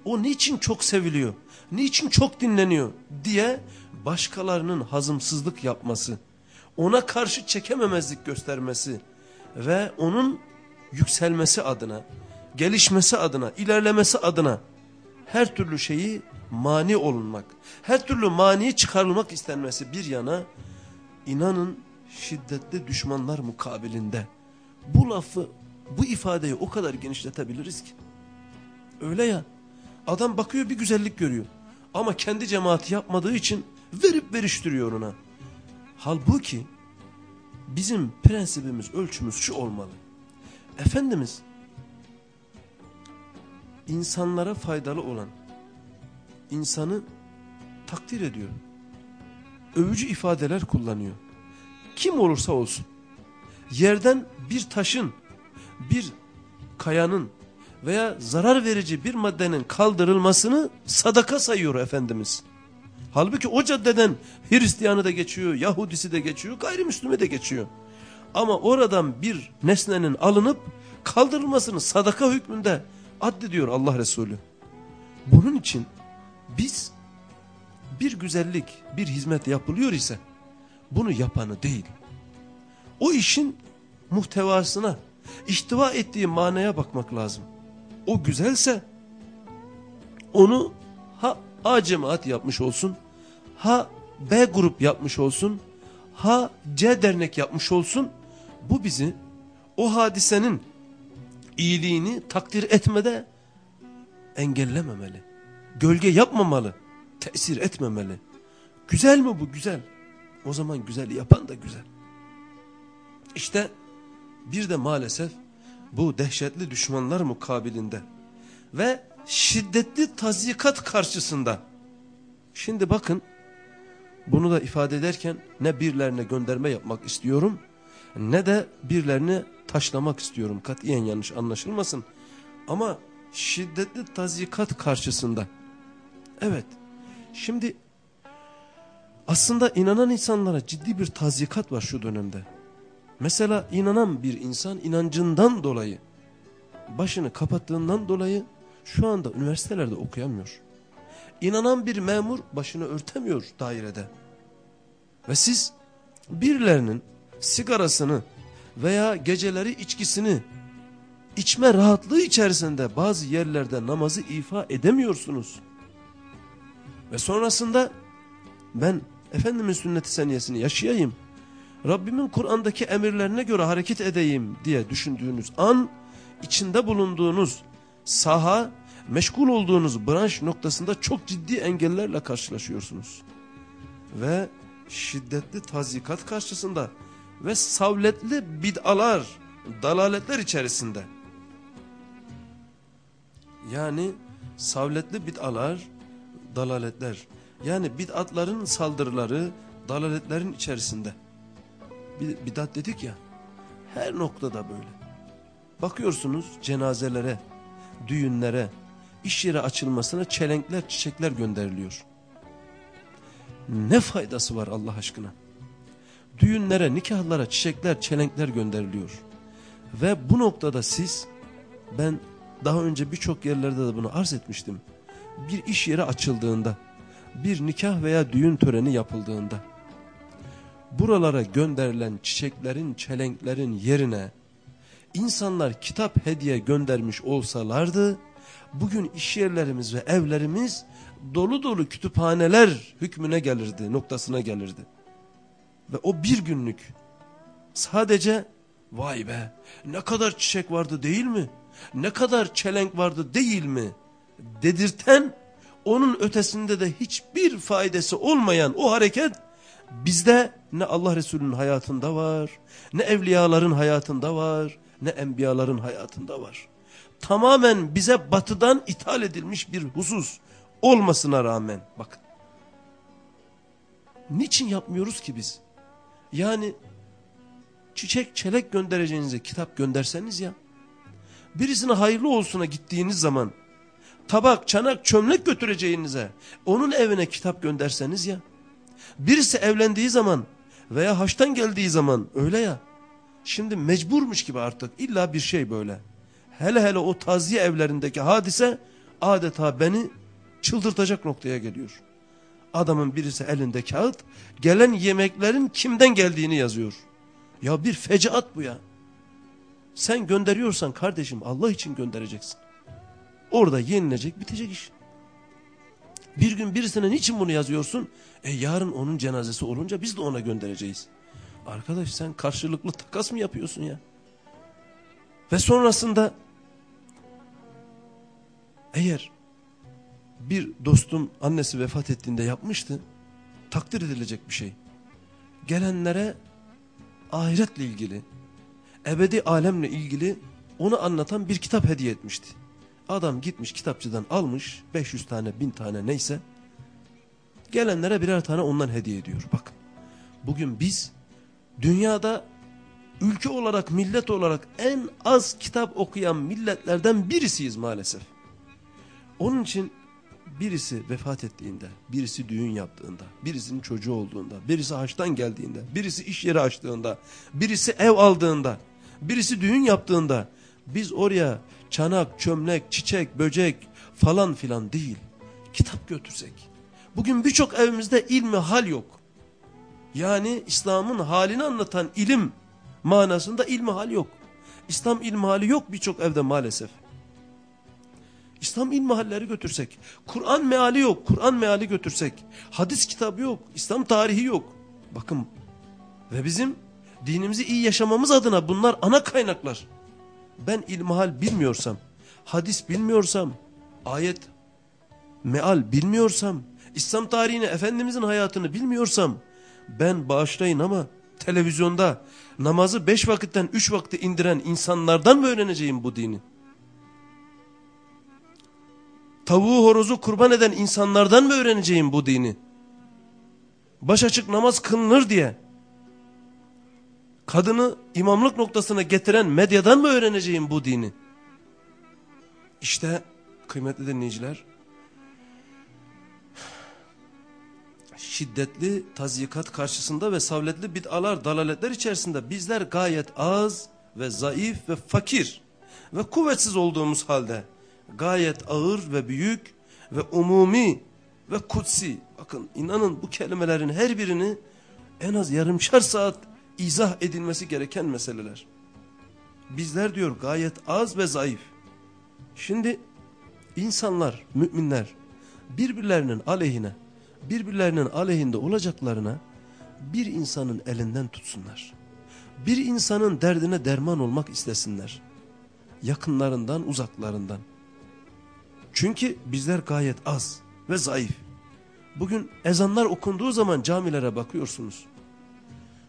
O niçin çok seviliyor, niçin çok dinleniyor diye başkalarının hazımsızlık yapması, ona karşı çekememezlik göstermesi ve onun yükselmesi adına, gelişmesi adına, ilerlemesi adına her türlü şeyi mani olunmak, her türlü maniyi çıkarılmak istenmesi bir yana inanın şiddetli düşmanlar mukabilinde bu lafı, bu ifadeyi o kadar genişletebiliriz ki. Öyle ya adam bakıyor bir güzellik görüyor ama kendi cemaati yapmadığı için verip veriştiriyor ona. Halbuki bizim prensibimiz, ölçümüz şu olmalı. Efendimiz insanlara faydalı olan insanı takdir ediyor. Övücü ifadeler kullanıyor. Kim olursa olsun. Yerden bir taşın, bir kayanın veya zarar verici bir maddenin kaldırılmasını sadaka sayıyor Efendimiz. Halbuki o caddeden Hristiyanı da geçiyor, Yahudisi de geçiyor, gayrimüslimi de geçiyor. Ama oradan bir nesnenin alınıp kaldırılmasını sadaka hükmünde addediyor Allah Resulü. Bunun için biz bir güzellik, bir hizmet yapılıyor ise bunu yapanı değil. O işin muhtevasına, ihtiva ettiği manaya bakmak lazım. O güzelse onu ha A cemaat yapmış olsun, ha B grup yapmış olsun, ha C dernek yapmış olsun. Bu bizi o hadisenin iyiliğini takdir etmede engellememeli. Gölge yapmamalı, tesir etmemeli. Güzel mi bu? Güzel. O zaman güzel yapan da güzel. İşte bir de maalesef bu dehşetli düşmanlar mukabilinde ve şiddetli tazikat karşısında. Şimdi bakın bunu da ifade ederken ne birilerine gönderme yapmak istiyorum ne de birilerini taşlamak istiyorum. Katiyen yanlış anlaşılmasın. Ama şiddetli tazikat karşısında. Evet şimdi aslında inanan insanlara ciddi bir tazikat var şu dönemde. Mesela inanan bir insan inancından dolayı başını kapattığından dolayı şu anda üniversitelerde okuyamıyor. İnanan bir memur başını örtemiyor dairede. Ve siz birilerinin sigarasını veya geceleri içkisini içme rahatlığı içerisinde bazı yerlerde namazı ifa edemiyorsunuz. Ve sonrasında ben Efendimin sünnet-i seniyesini yaşayayım. Rabbimin Kur'an'daki emirlerine göre hareket edeyim diye düşündüğünüz an içinde bulunduğunuz saha meşgul olduğunuz branş noktasında çok ciddi engellerle karşılaşıyorsunuz. Ve şiddetli tazikat karşısında ve savletli bid'alar, dalaletler içerisinde. Yani savletli bid'alar, dalaletler. Yani bid'atların saldırıları, dalaletlerin içerisinde. Bid'at dedik ya, her noktada böyle. Bakıyorsunuz cenazelere, düğünlere, iş yeri açılmasına çelenkler, çiçekler gönderiliyor. Ne faydası var Allah aşkına? Düğünlere, nikahlara çiçekler, çelenkler gönderiliyor. Ve bu noktada siz, ben daha önce birçok yerlerde de bunu arz etmiştim. Bir iş yeri açıldığında, bir nikah veya düğün töreni yapıldığında, buralara gönderilen çiçeklerin, çelenklerin yerine, insanlar kitap hediye göndermiş olsalardı, bugün iş yerlerimiz ve evlerimiz dolu dolu kütüphaneler hükmüne gelirdi, noktasına gelirdi. Ve o bir günlük sadece vay be ne kadar çiçek vardı değil mi? Ne kadar çelenk vardı değil mi? Dedirten onun ötesinde de hiçbir faydası olmayan o hareket Bizde ne Allah Resulü'nün hayatında var, ne evliyaların hayatında var, ne enbiyaların hayatında var. Tamamen bize batıdan ithal edilmiş bir husus olmasına rağmen bakın. Niçin yapmıyoruz ki biz? Yani çiçek çelek göndereceğinize kitap gönderseniz ya. Birisine hayırlı olsuna gittiğiniz zaman tabak, çanak, çömlek götüreceğinize onun evine kitap gönderseniz ya. Birisi evlendiği zaman veya haçtan geldiği zaman öyle ya. Şimdi mecburmuş gibi artık illa bir şey böyle. Hele hele o taziye evlerindeki hadise adeta beni çıldırtacak noktaya geliyor. Adamın birisi elinde kağıt gelen yemeklerin kimden geldiğini yazıyor. Ya bir fecaat bu ya. Sen gönderiyorsan kardeşim Allah için göndereceksin. Orada yenilecek bitecek iş. Bir gün birisine niçin bunu yazıyorsun? E yarın onun cenazesi olunca biz de ona göndereceğiz. Arkadaş sen karşılıklı takas mı yapıyorsun ya? Ve sonrasında eğer bir dostum annesi vefat ettiğinde yapmıştı. Takdir edilecek bir şey. Gelenlere ahiretle ilgili, ebedi alemle ilgili onu anlatan bir kitap hediye etmişti. Adam gitmiş kitapçıdan almış 500 tane 1000 tane neyse gelenlere birer tane ondan hediye ediyor. Bakın bugün biz dünyada ülke olarak millet olarak en az kitap okuyan milletlerden birisiyiz maalesef. Onun için birisi vefat ettiğinde, birisi düğün yaptığında, birisinin çocuğu olduğunda, birisi haçtan geldiğinde, birisi iş yeri açtığında, birisi ev aldığında, birisi düğün yaptığında biz oraya çanak, çömlek, çiçek, böcek falan filan değil. Kitap götürsek. Bugün birçok evimizde ilmi hal yok. Yani İslam'ın halini anlatan ilim manasında ilmi hal yok. İslam ilmi hali yok birçok evde maalesef. İslam ilmihalleri götürsek, Kur'an meali yok, Kur'an meali götürsek, hadis kitabı yok, İslam tarihi yok. Bakın ve bizim dinimizi iyi yaşamamız adına bunlar ana kaynaklar. Ben ilmihal bilmiyorsam, hadis bilmiyorsam, ayet, meal bilmiyorsam, İslam tarihini, Efendimizin hayatını bilmiyorsam, ben bağışlayın ama televizyonda namazı beş vakitten üç vakte indiren insanlardan mı öğreneceğim bu dini? Tavuğu horozu kurban eden insanlardan mı öğreneceğim bu dini? Baş açık namaz kılınır diye kadını imamlık noktasına getiren medyadan mı öğreneceğim bu dini? İşte kıymetli dinleyiciler şiddetli tazyikat karşısında ve savletli bid'alar, dalaletler içerisinde bizler gayet az ve zayıf ve fakir ve kuvvetsiz olduğumuz halde gayet ağır ve büyük ve umumi ve kutsi. Bakın inanın bu kelimelerin her birini en az yarımşar saat izah edilmesi gereken meseleler. Bizler diyor gayet az ve zayıf. Şimdi insanlar, müminler birbirlerinin aleyhine, birbirlerinin aleyhinde olacaklarına bir insanın elinden tutsunlar. Bir insanın derdine derman olmak istesinler. Yakınlarından, uzaklarından. Çünkü bizler gayet az ve zayıf. Bugün ezanlar okunduğu zaman camilere bakıyorsunuz.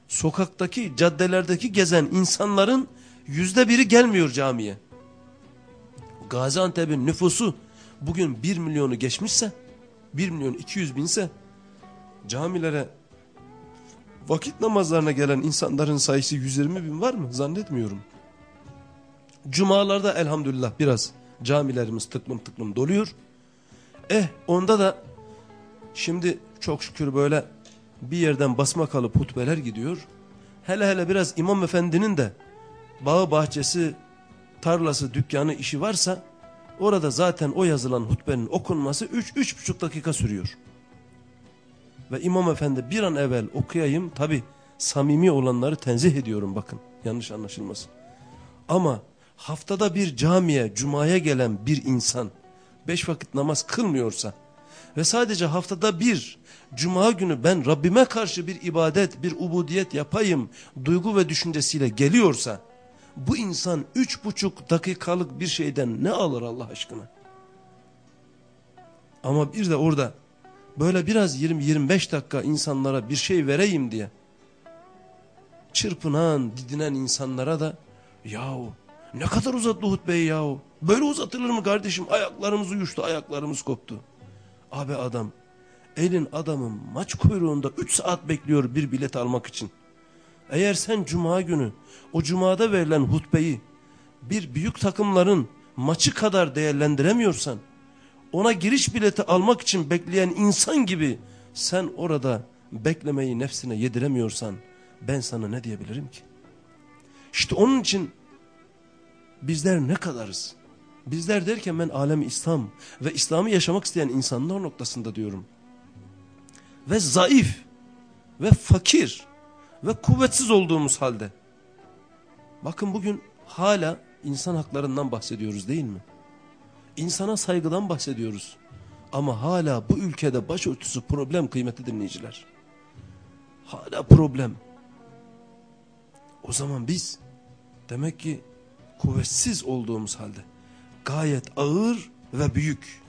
Sokaktaki, caddelerdeki gezen insanların yüzde biri gelmiyor camiye. Gaziantep'in nüfusu bugün bir milyonu geçmişse, bir milyon iki yüz binse camilere vakit namazlarına gelen insanların sayısı 120 bin var mı? Zannetmiyorum. Cumalarda elhamdülillah biraz Camilerimiz tıklım tıklım doluyor. Eh onda da şimdi çok şükür böyle bir yerden basma kalıp hutbeler gidiyor. Hele hele biraz imam efendinin de bağı bahçesi, tarlası, dükkanı işi varsa orada zaten o yazılan hutbenin okunması 3-3,5 dakika sürüyor. Ve imam efendi bir an evvel okuyayım tabi samimi olanları tenzih ediyorum bakın yanlış anlaşılmasın. Ama haftada bir camiye, cumaya gelen bir insan beş vakit namaz kılmıyorsa ve sadece haftada bir cuma günü ben Rabbime karşı bir ibadet, bir ubudiyet yapayım duygu ve düşüncesiyle geliyorsa bu insan üç buçuk dakikalık bir şeyden ne alır Allah aşkına? Ama bir de orada böyle biraz 20-25 dakika insanlara bir şey vereyim diye çırpınan, didinen insanlara da yahu ne kadar uzattı hutbeyi yahu. Böyle uzatılır mı kardeşim? Ayaklarımız uyuştu, ayaklarımız koptu. Abi adam, elin adamın maç kuyruğunda 3 saat bekliyor bir bilet almak için. Eğer sen cuma günü o cumada verilen hutbeyi bir büyük takımların maçı kadar değerlendiremiyorsan, ona giriş bileti almak için bekleyen insan gibi sen orada beklemeyi nefsine yediremiyorsan ben sana ne diyebilirim ki? İşte onun için bizler ne kadarız? Bizler derken ben alem İslam ve İslam'ı yaşamak isteyen insanlar noktasında diyorum. Ve zayıf ve fakir ve kuvvetsiz olduğumuz halde. Bakın bugün hala insan haklarından bahsediyoruz değil mi? İnsana saygıdan bahsediyoruz. Ama hala bu ülkede başörtüsü problem kıymetli dinleyiciler. Hala problem. O zaman biz demek ki kuvvetsiz olduğumuz halde gayet ağır ve büyük.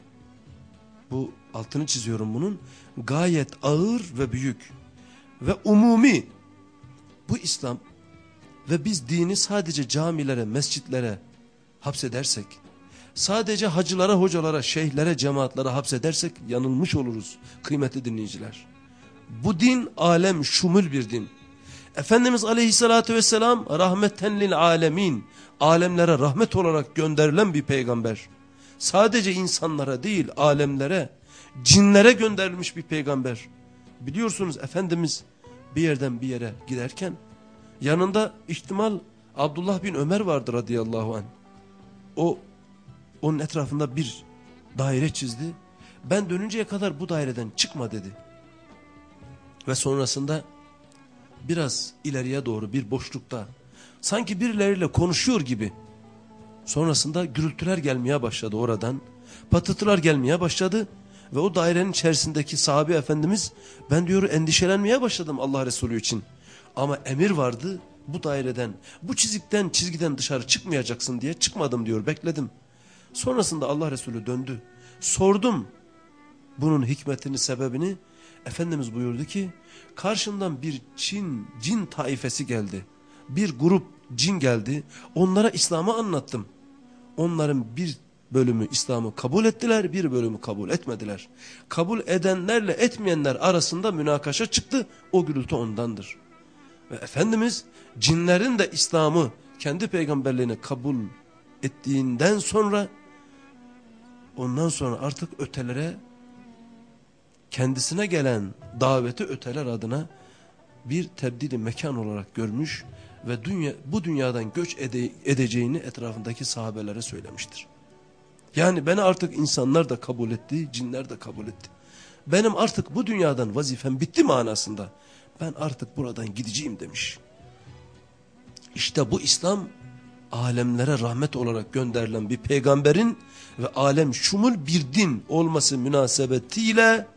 Bu altını çiziyorum bunun. Gayet ağır ve büyük ve umumi. Bu İslam ve biz dini sadece camilere, mescitlere hapsedersek, sadece hacılara, hocalara, şeyhlere, cemaatlere hapsedersek yanılmış oluruz kıymetli dinleyiciler. Bu din alem şumul bir din. Efendimiz aleyhissalatü vesselam rahmeten lil alemin. Alemlere rahmet olarak gönderilen bir peygamber. Sadece insanlara değil alemlere, cinlere gönderilmiş bir peygamber. Biliyorsunuz Efendimiz bir yerden bir yere giderken yanında ihtimal Abdullah bin Ömer vardı radıyallahu anh. O onun etrafında bir daire çizdi. Ben dönünceye kadar bu daireden çıkma dedi. Ve sonrasında biraz ileriye doğru bir boşlukta sanki birileriyle konuşuyor gibi. Sonrasında gürültüler gelmeye başladı oradan. Patıtılar gelmeye başladı. Ve o dairenin içerisindeki sahabe efendimiz ben diyor endişelenmeye başladım Allah Resulü için. Ama emir vardı bu daireden bu çizikten çizgiden dışarı çıkmayacaksın diye çıkmadım diyor bekledim. Sonrasında Allah Resulü döndü. Sordum bunun hikmetini sebebini. Efendimiz buyurdu ki karşımdan bir Çin cin taifesi geldi. Bir grup cin geldi. Onlara İslam'ı anlattım. Onların bir bölümü İslam'ı kabul ettiler, bir bölümü kabul etmediler. Kabul edenlerle etmeyenler arasında münakaşa çıktı. O gürültü ondandır. Ve Efendimiz cinlerin de İslam'ı kendi peygamberliğini kabul ettiğinden sonra ondan sonra artık ötelere kendisine gelen daveti öteler adına bir tebdili mekan olarak görmüş ve dünya, bu dünyadan göç ede, edeceğini etrafındaki sahabelere söylemiştir. Yani beni artık insanlar da kabul etti, cinler de kabul etti. Benim artık bu dünyadan vazifem bitti manasında. Ben artık buradan gideceğim demiş. İşte bu İslam alemlere rahmet olarak gönderilen bir peygamberin ve alem şumul bir din olması münasebetiyle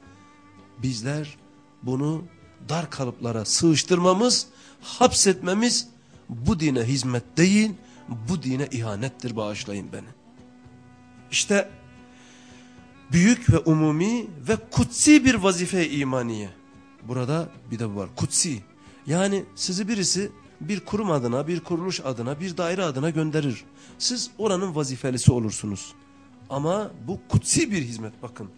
bizler bunu dar kalıplara sığıştırmamız, hapsetmemiz bu dine hizmet değil, bu dine ihanettir bağışlayın beni. İşte büyük ve umumi ve kutsi bir vazife imaniye. Burada bir de bu var kutsi. Yani sizi birisi bir kurum adına, bir kuruluş adına, bir daire adına gönderir. Siz oranın vazifelisi olursunuz. Ama bu kutsi bir hizmet bakın.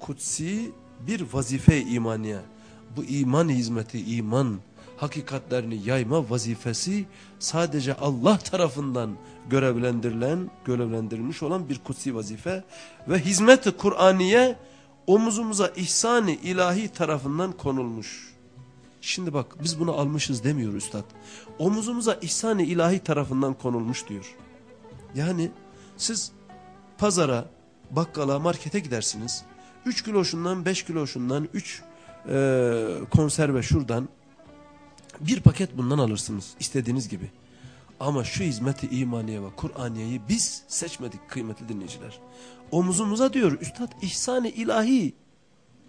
Kutsi bir vazife imaniye. Bu iman hizmeti, iman hakikatlerini yayma vazifesi sadece Allah tarafından görevlendirilen, görevlendirilmiş olan bir kutsi vazife ve hizmet-i Kur'aniye omuzumuza ihsan-ı ilahi tarafından konulmuş. Şimdi bak biz bunu almışız demiyor üstad. Omuzumuza ihsan-ı ilahi tarafından konulmuş diyor. Yani siz pazara, bakkala, markete gidersiniz. 3 kilo şundan 5 kilo şundan 3 e, konserve şuradan bir paket bundan alırsınız istediğiniz gibi. Ama şu hizmeti imaniye ve Kur'aniyeyi biz seçmedik kıymetli dinleyiciler. Omuzumuza diyor üstad ihsan-ı ilahi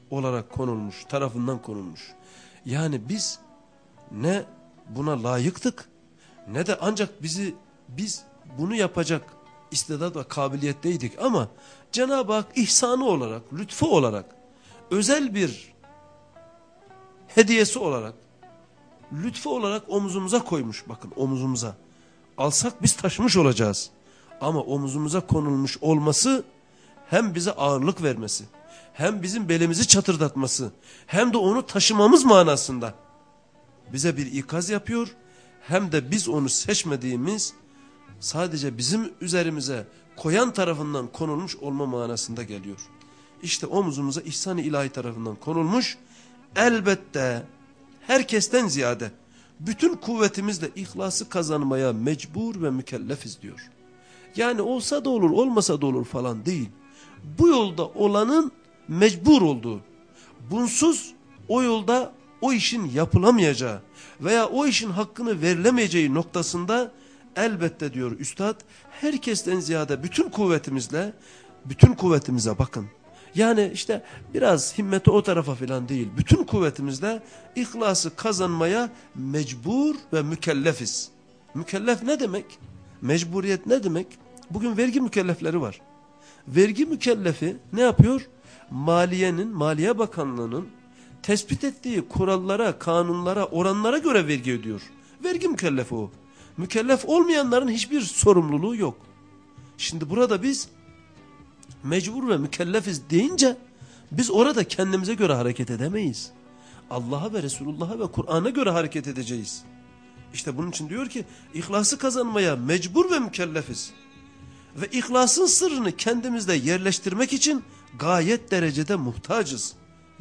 olarak konulmuş tarafından konulmuş. Yani biz ne buna layıktık ne de ancak bizi biz bunu yapacak istidat ve kabiliyetteydik ama Cenab-ı Hak ihsanı olarak, lütfu olarak özel bir hediyesi olarak, lütfu olarak omuzumuza koymuş bakın omuzumuza. Alsak biz taşımış olacağız. Ama omuzumuza konulmuş olması hem bize ağırlık vermesi, hem bizim belimizi çatırdatması, hem de onu taşımamız manasında bize bir ikaz yapıyor. Hem de biz onu seçmediğimiz sadece bizim üzerimize koyan tarafından konulmuş olma manasında geliyor. İşte omuzumuza ihsan-ı ilahi tarafından konulmuş elbette herkesten ziyade bütün kuvvetimizle ihlası kazanmaya mecbur ve mükellefiz diyor. Yani olsa da olur olmasa da olur falan değil. Bu yolda olanın mecbur olduğu. Bunsuz o yolda o işin yapılamayacağı veya o işin hakkını verilemeyeceği noktasında elbette diyor üstad herkesten ziyade bütün kuvvetimizle bütün kuvvetimize bakın. Yani işte biraz himmeti o tarafa falan değil. Bütün kuvvetimizle ihlası kazanmaya mecbur ve mükellefiz. Mükellef ne demek? Mecburiyet ne demek? Bugün vergi mükellefleri var. Vergi mükellefi ne yapıyor? Maliyenin, Maliye Bakanlığı'nın tespit ettiği kurallara, kanunlara, oranlara göre vergi ödüyor. Vergi mükellefi o. Mükellef olmayanların hiçbir sorumluluğu yok. Şimdi burada biz mecbur ve mükellefiz deyince biz orada kendimize göre hareket edemeyiz. Allah'a ve Resulullah'a ve Kur'an'a göre hareket edeceğiz. İşte bunun için diyor ki ihlası kazanmaya mecbur ve mükellefiz. Ve ihlasın sırrını kendimizde yerleştirmek için gayet derecede muhtacız.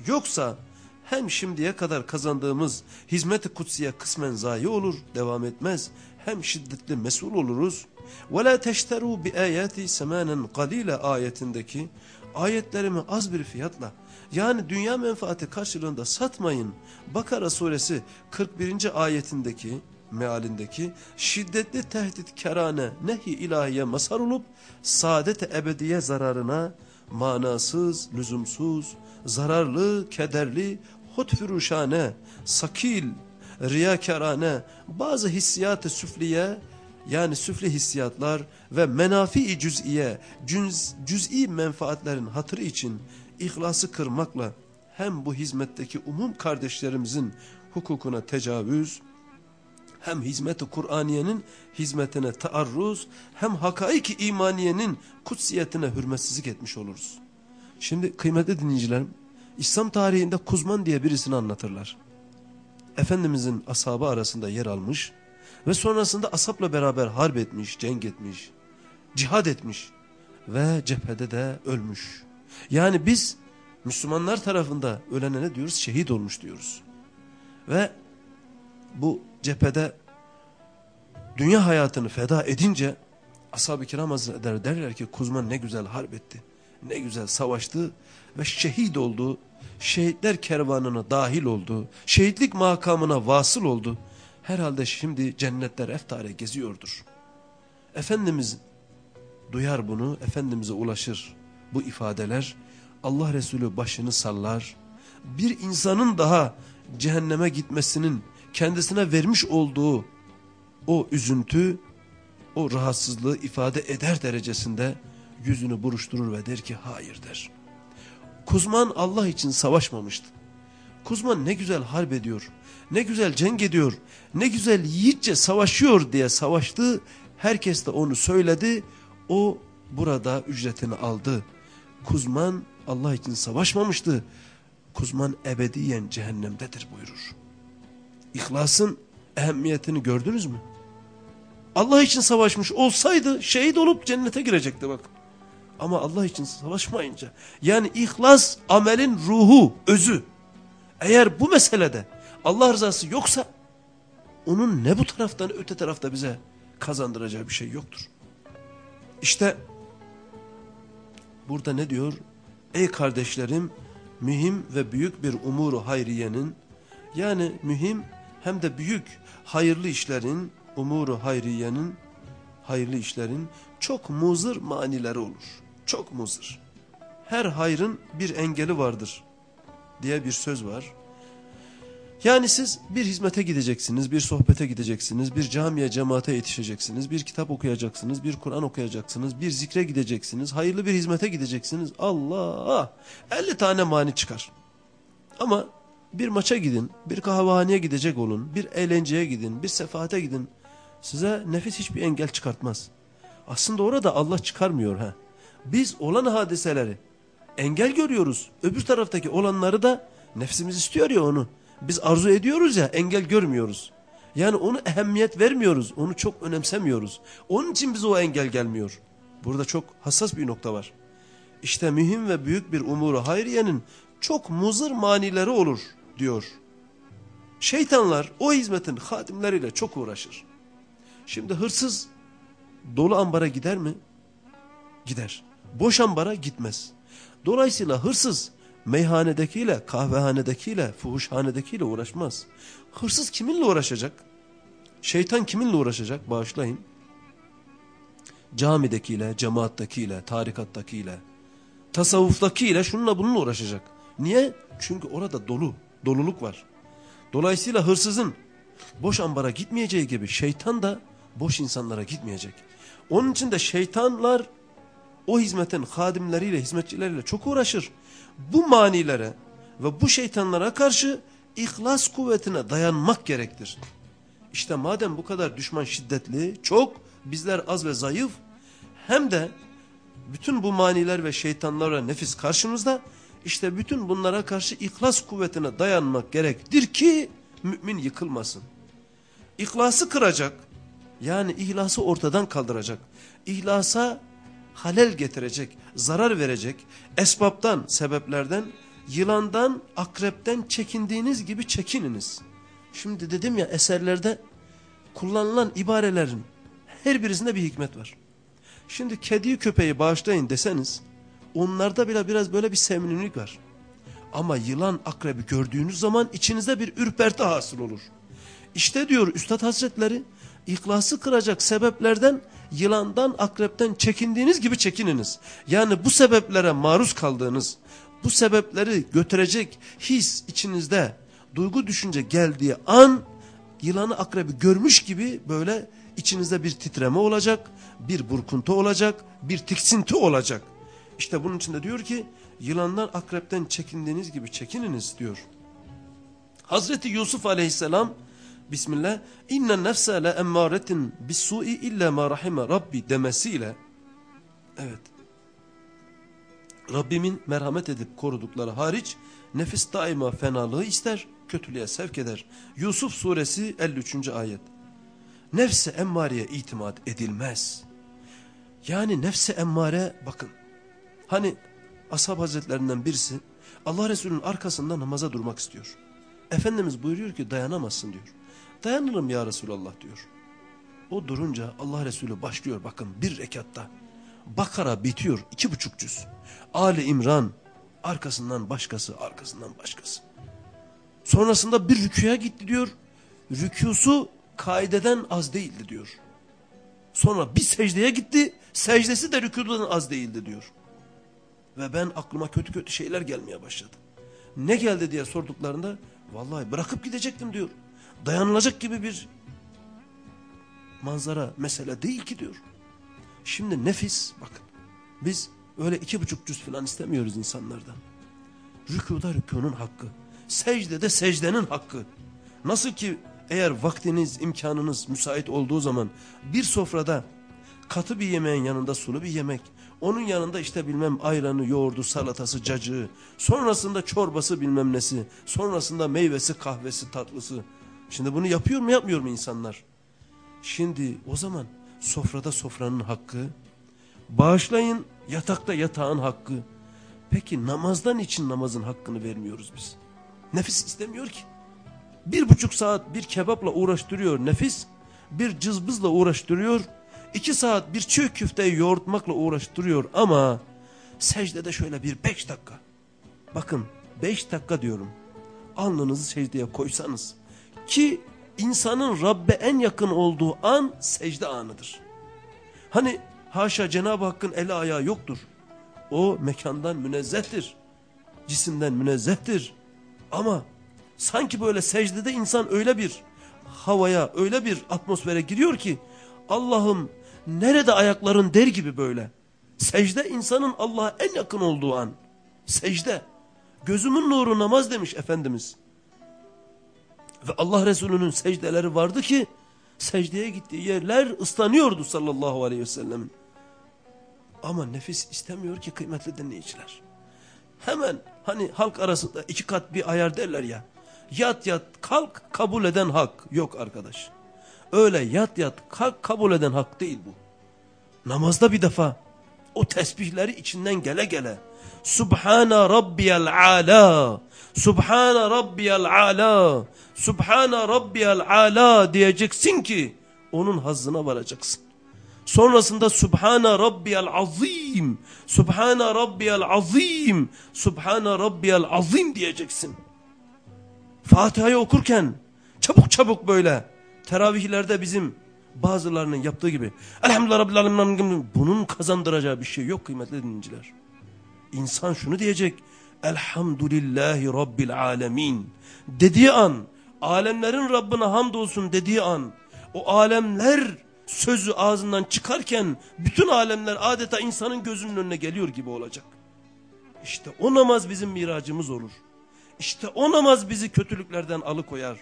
Yoksa hem şimdiye kadar kazandığımız hizmet-i kutsiye kısmen zayi olur, devam etmez. Hem şiddetli mesul oluruz. وَلَا تَشْتَرُوا بِآيَاتِ سَمَانًا قَلِيلَ ayetindeki ayetlerimi az bir fiyatla yani dünya menfaati karşılığında satmayın. Bakara suresi 41. ayetindeki mealindeki şiddetli tehdit kerane nehi ilahiye masar olup saadet ebediye zararına manasız, lüzumsuz, zararlı, kederli, hutfiruşane, sakil, riyakarane, bazı hissiyat-ı süfliye yani süfli hissiyatlar ve menafi-i cüz'iye, cüz, menfaatlerin hatırı için ihlası kırmakla hem bu hizmetteki umum kardeşlerimizin hukukuna tecavüz, hem hizmet-i Kur'aniyenin hizmetine taarruz, hem hakaik-i imaniyenin kutsiyetine hürmetsizlik etmiş oluruz. Şimdi kıymetli dinleyicilerim, İslam tarihinde Kuzman diye birisini anlatırlar. Efendimizin ashabı arasında yer almış ve sonrasında asapla beraber harp etmiş, cenk etmiş, cihad etmiş ve cephede de ölmüş. Yani biz Müslümanlar tarafında ölene ne diyoruz? Şehit olmuş diyoruz. Ve bu cephede dünya hayatını feda edince ashab-ı kiram hazretleri derler ki Kuzman ne güzel harp etti. Ne güzel savaştı ve şehit oldu. Şehitler kervanına dahil oldu. Şehitlik makamına vasıl oldu. Herhalde şimdi cennetler eftare geziyordur. Efendimiz duyar bunu, Efendimiz'e ulaşır bu ifadeler. Allah Resulü başını sallar. Bir insanın daha cehenneme gitmesinin kendisine vermiş olduğu o üzüntü, o rahatsızlığı ifade eder derecesinde yüzünü buruşturur ve der ki hayır der. Kuzman Allah için savaşmamıştı. Kuzman ne güzel harp ediyor, ne güzel cenk ediyor, ne güzel yiğitçe savaşıyor diye savaştı. Herkes de onu söyledi. O burada ücretini aldı. Kuzman Allah için savaşmamıştı. Kuzman ebediyen cehennemdedir buyurur. İhlasın ehemmiyetini gördünüz mü? Allah için savaşmış olsaydı şehit olup cennete girecekti bak. Ama Allah için savaşmayınca yani ihlas amelin ruhu, özü. Eğer bu meselede Allah rızası yoksa onun ne bu taraftan öte tarafta bize kazandıracağı bir şey yoktur. İşte burada ne diyor? Ey kardeşlerim mühim ve büyük bir umuru hayriyenin yani mühim hem de büyük hayırlı işlerin umuru hayriyenin hayırlı işlerin çok muzır manileri olur. Çok muzır. Her hayrın bir engeli vardır diye bir söz var. Yani siz bir hizmete gideceksiniz, bir sohbete gideceksiniz, bir camiye cemaate yetişeceksiniz, bir kitap okuyacaksınız, bir Kur'an okuyacaksınız, bir zikre gideceksiniz, hayırlı bir hizmete gideceksiniz. Allah! 50 tane mani çıkar. Ama bir maça gidin, bir kahvehaneye gidecek olun, bir eğlenceye gidin, bir sefahate gidin. Size nefis hiçbir engel çıkartmaz. Aslında orada Allah çıkarmıyor ha. Biz olan hadiseleri engel görüyoruz. Öbür taraftaki olanları da nefsimiz istiyor ya onu. Biz arzu ediyoruz ya engel görmüyoruz. Yani onu ehemmiyet vermiyoruz. Onu çok önemsemiyoruz. Onun için bize o engel gelmiyor. Burada çok hassas bir nokta var. İşte mühim ve büyük bir umuru hayriyenin çok muzır manileri olur diyor. Şeytanlar o hizmetin hadimleriyle çok uğraşır. Şimdi hırsız dolu ambara gider mi? Gider. Boş ambara gitmez. Dolayısıyla hırsız meyhanedekiyle, kahvehanedekiyle, fuhuşhanedekiyle uğraşmaz. Hırsız kiminle uğraşacak? Şeytan kiminle uğraşacak? Bağışlayın. Camidekiyle, cemaattakiyle, tarikattakiyle, tasavvuftakiyle şununla bununla uğraşacak. Niye? Çünkü orada dolu, doluluk var. Dolayısıyla hırsızın boş ambara gitmeyeceği gibi şeytan da boş insanlara gitmeyecek. Onun için de şeytanlar o hizmetin hadimleriyle, hizmetçileriyle çok uğraşır. Bu manilere ve bu şeytanlara karşı ihlas kuvvetine dayanmak gerektir. İşte madem bu kadar düşman şiddetli, çok, bizler az ve zayıf, hem de bütün bu maniler ve şeytanlara nefis karşımızda, işte bütün bunlara karşı ihlas kuvvetine dayanmak gerektir ki mümin yıkılmasın. İhlası kıracak, yani ihlası ortadan kaldıracak, ihlasa halel getirecek, zarar verecek, esbaptan, sebeplerden, yılandan, akrepten çekindiğiniz gibi çekininiz. Şimdi dedim ya eserlerde kullanılan ibarelerin her birisinde bir hikmet var. Şimdi kediyi köpeği bağışlayın deseniz onlarda bile biraz böyle bir sevimlilik var. Ama yılan akrebi gördüğünüz zaman içinizde bir ürperti hasıl olur. İşte diyor Üstad Hazretleri ihlası kıracak sebeplerden yılandan akrepten çekindiğiniz gibi çekininiz. Yani bu sebeplere maruz kaldığınız bu sebepleri götürecek his içinizde duygu düşünce geldiği an yılanı akrebi görmüş gibi böyle içinizde bir titreme olacak, bir burkuntu olacak, bir tiksinti olacak. İşte bunun için de diyor ki yılandan akrepten çekindiğiniz gibi çekininiz diyor. Hazreti Yusuf aleyhisselam Bismillah inne nefse le emmâretin bis-su'i illa ma rahime rabbi demesiyle evet Rabbimin merhamet edip korudukları hariç nefis daima fenalığı ister, kötülüğe sevk eder. Yusuf suresi 53. ayet. Nefse emmareye itimat edilmez. Yani nefse emmare bakın. Hani ashab hazretlerinden birisi Allah Resulü'nün arkasında namaza durmak istiyor. Efendimiz buyuruyor ki dayanamazsın diyor. Dayanırım ya Resulallah diyor. O durunca Allah Resulü başlıyor bakın bir rekatta. Bakara bitiyor iki buçuk cüz. Ali İmran arkasından başkası arkasından başkası. Sonrasında bir rüküye gitti diyor. Rüküsü kaideden az değildi diyor. Sonra bir secdeye gitti. Secdesi de rüküden az değildi diyor. Ve ben aklıma kötü kötü şeyler gelmeye başladı. Ne geldi diye sorduklarında vallahi bırakıp gidecektim diyor. Dayanılacak gibi bir manzara mesele değil ki diyor. Şimdi nefis bakın biz öyle iki buçuk cüz falan istemiyoruz insanlardan. Rükuda rükunun hakkı. Secdede secdenin hakkı. Nasıl ki eğer vaktiniz, imkanınız müsait olduğu zaman bir sofrada katı bir yemeğin yanında sulu bir yemek, onun yanında işte bilmem ayranı, yoğurdu, salatası, cacığı, sonrasında çorbası bilmem nesi, sonrasında meyvesi, kahvesi, tatlısı. Şimdi bunu yapıyor mu yapmıyor mu insanlar? Şimdi o zaman sofrada sofranın hakkı, bağışlayın yatakta yatağın hakkı. Peki namazdan için namazın hakkını vermiyoruz biz. Nefis istemiyor ki. Bir buçuk saat bir kebapla uğraştırıyor nefis, bir cızbızla uğraştırıyor, iki saat bir çiğ küfteyi yoğurtmakla uğraştırıyor ama secdede şöyle bir beş dakika. Bakın beş dakika diyorum. Alnınızı secdeye koysanız ki insanın Rabbe en yakın olduğu an secde anıdır. Hani haşa Cenab-ı Hakk'ın eli ayağı yoktur. O mekandan münezzehtir. Cisimden münezzehtir. Ama Sanki böyle secdede insan öyle bir havaya, öyle bir atmosfere giriyor ki Allah'ım nerede ayakların der gibi böyle. Secde insanın Allah'a en yakın olduğu an. Secde. Gözümün nuru namaz demiş Efendimiz. Ve Allah Resulü'nün secdeleri vardı ki secdeye gittiği yerler ıslanıyordu sallallahu aleyhi ve sellem. Ama nefis istemiyor ki kıymetli dinleyiciler. Hemen hani halk arasında iki kat bir ayar derler ya. Yat yat kalk kabul eden hak. Yok arkadaş. Öyle yat yat kalk kabul eden hak değil bu. Namazda bir defa o tesbihleri içinden gele gele. Subhana rabbiyal ala. Subhana rabbiyal ala. Subhana rabbiyal ala diyeceksin ki onun hazzına varacaksın. Sonrasında Subhana rabbiyal azim. Subhana rabbiyal azim. Subhana rabbiyal azim diyeceksin. Fatiha'yı okurken çabuk çabuk böyle teravihlerde bizim bazılarının yaptığı gibi Elhamdülillah Rabbil bunun kazandıracağı bir şey yok kıymetli dinleyiciler. İnsan şunu diyecek Elhamdülillahi Rabbil Alemin dediği an alemlerin Rabbine hamdolsun dediği an o alemler sözü ağzından çıkarken bütün alemler adeta insanın gözünün önüne geliyor gibi olacak. İşte o namaz bizim miracımız olur. İşte o namaz bizi kötülüklerden alıkoyar.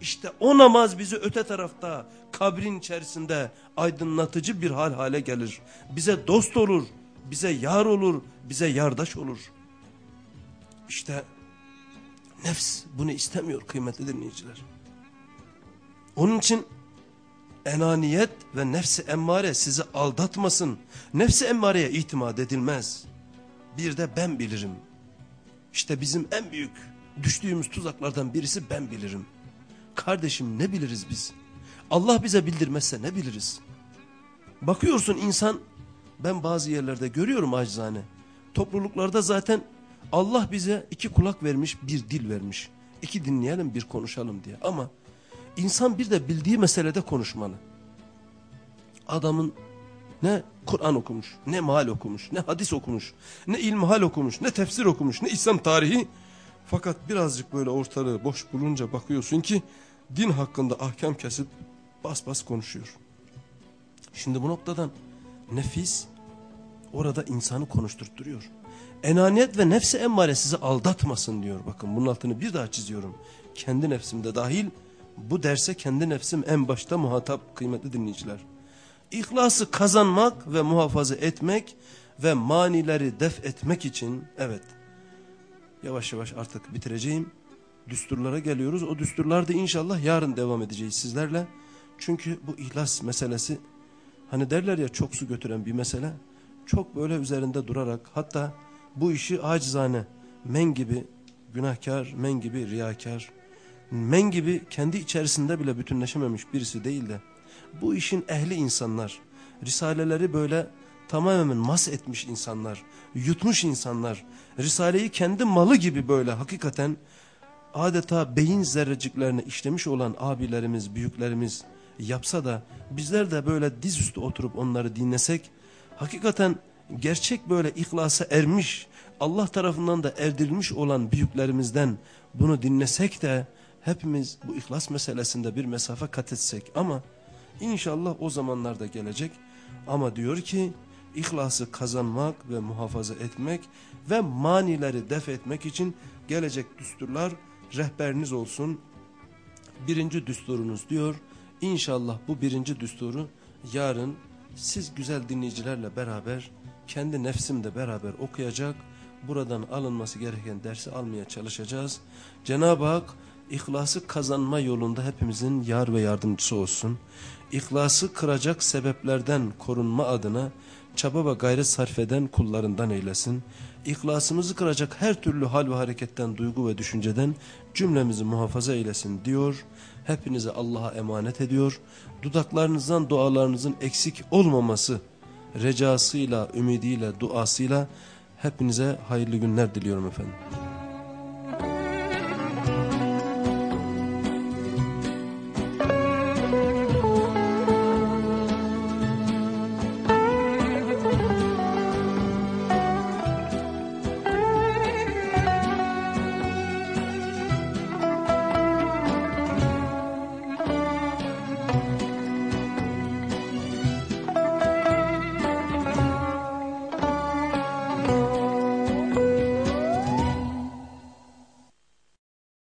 İşte o namaz bizi öte tarafta kabrin içerisinde aydınlatıcı bir hal hale gelir. Bize dost olur, bize yar olur, bize yardaş olur. İşte nefs bunu istemiyor kıymetli dinleyiciler. Onun için enaniyet ve nefsi emmare sizi aldatmasın. Nefsi emmareye itimat edilmez. Bir de ben bilirim. İşte bizim en büyük düştüğümüz tuzaklardan birisi ben bilirim. Kardeşim ne biliriz biz? Allah bize bildirmezse ne biliriz? Bakıyorsun insan ben bazı yerlerde görüyorum acizane. Topluluklarda zaten Allah bize iki kulak vermiş bir dil vermiş. İki dinleyelim bir konuşalım diye ama insan bir de bildiği meselede konuşmalı. Adamın ne Kur'an okumuş, ne mal okumuş, ne hadis okumuş, ne ilmihal okumuş, ne tefsir okumuş, ne İslam tarihi. Fakat birazcık böyle ortalığı boş bulunca bakıyorsun ki din hakkında ahkam kesip bas bas konuşuyor. Şimdi bu noktadan nefis orada insanı konuşturtturuyor. Enaniyet ve nefsi emmare sizi aldatmasın diyor. Bakın bunun altını bir daha çiziyorum. Kendi nefsimde dahil bu derse kendi nefsim en başta muhatap kıymetli dinleyiciler. İhlası kazanmak ve muhafaza etmek ve manileri def etmek için evet yavaş yavaş artık bitireceğim. Düsturlara geliyoruz. O düsturlarda inşallah yarın devam edeceğiz sizlerle. Çünkü bu ihlas meselesi hani derler ya çok su götüren bir mesele. Çok böyle üzerinde durarak hatta bu işi acizane men gibi günahkar, men gibi riyakar, men gibi kendi içerisinde bile bütünleşememiş birisi değil de bu işin ehli insanlar, risaleleri böyle tamamen mas etmiş insanlar, yutmuş insanlar, risaleyi kendi malı gibi böyle hakikaten adeta beyin zerreciklerine işlemiş olan abilerimiz, büyüklerimiz yapsa da bizler de böyle dizüstü oturup onları dinlesek hakikaten gerçek böyle ihlasa ermiş, Allah tarafından da erdirilmiş olan büyüklerimizden bunu dinlesek de hepimiz bu ihlas meselesinde bir mesafe kat etsek ama inşallah o zamanlarda gelecek. Ama diyor ki ihlası kazanmak ve muhafaza etmek ve manileri def etmek için gelecek düsturlar rehberiniz olsun. Birinci düsturunuz diyor. İnşallah bu birinci düsturu yarın siz güzel dinleyicilerle beraber kendi nefsimde beraber okuyacak. Buradan alınması gereken dersi almaya çalışacağız. Cenab-ı Hak ihlası kazanma yolunda hepimizin yar ve yardımcısı olsun. İhlası kıracak sebeplerden korunma adına çaba ve gayret sarf eden kullarından eylesin. İhlasımızı kıracak her türlü hal ve hareketten, duygu ve düşünceden cümlemizi muhafaza eylesin diyor. Hepinize Allah'a emanet ediyor. Dudaklarınızdan dualarınızın eksik olmaması recasıyla, ümidiyle, duasıyla hepinize hayırlı günler diliyorum efendim.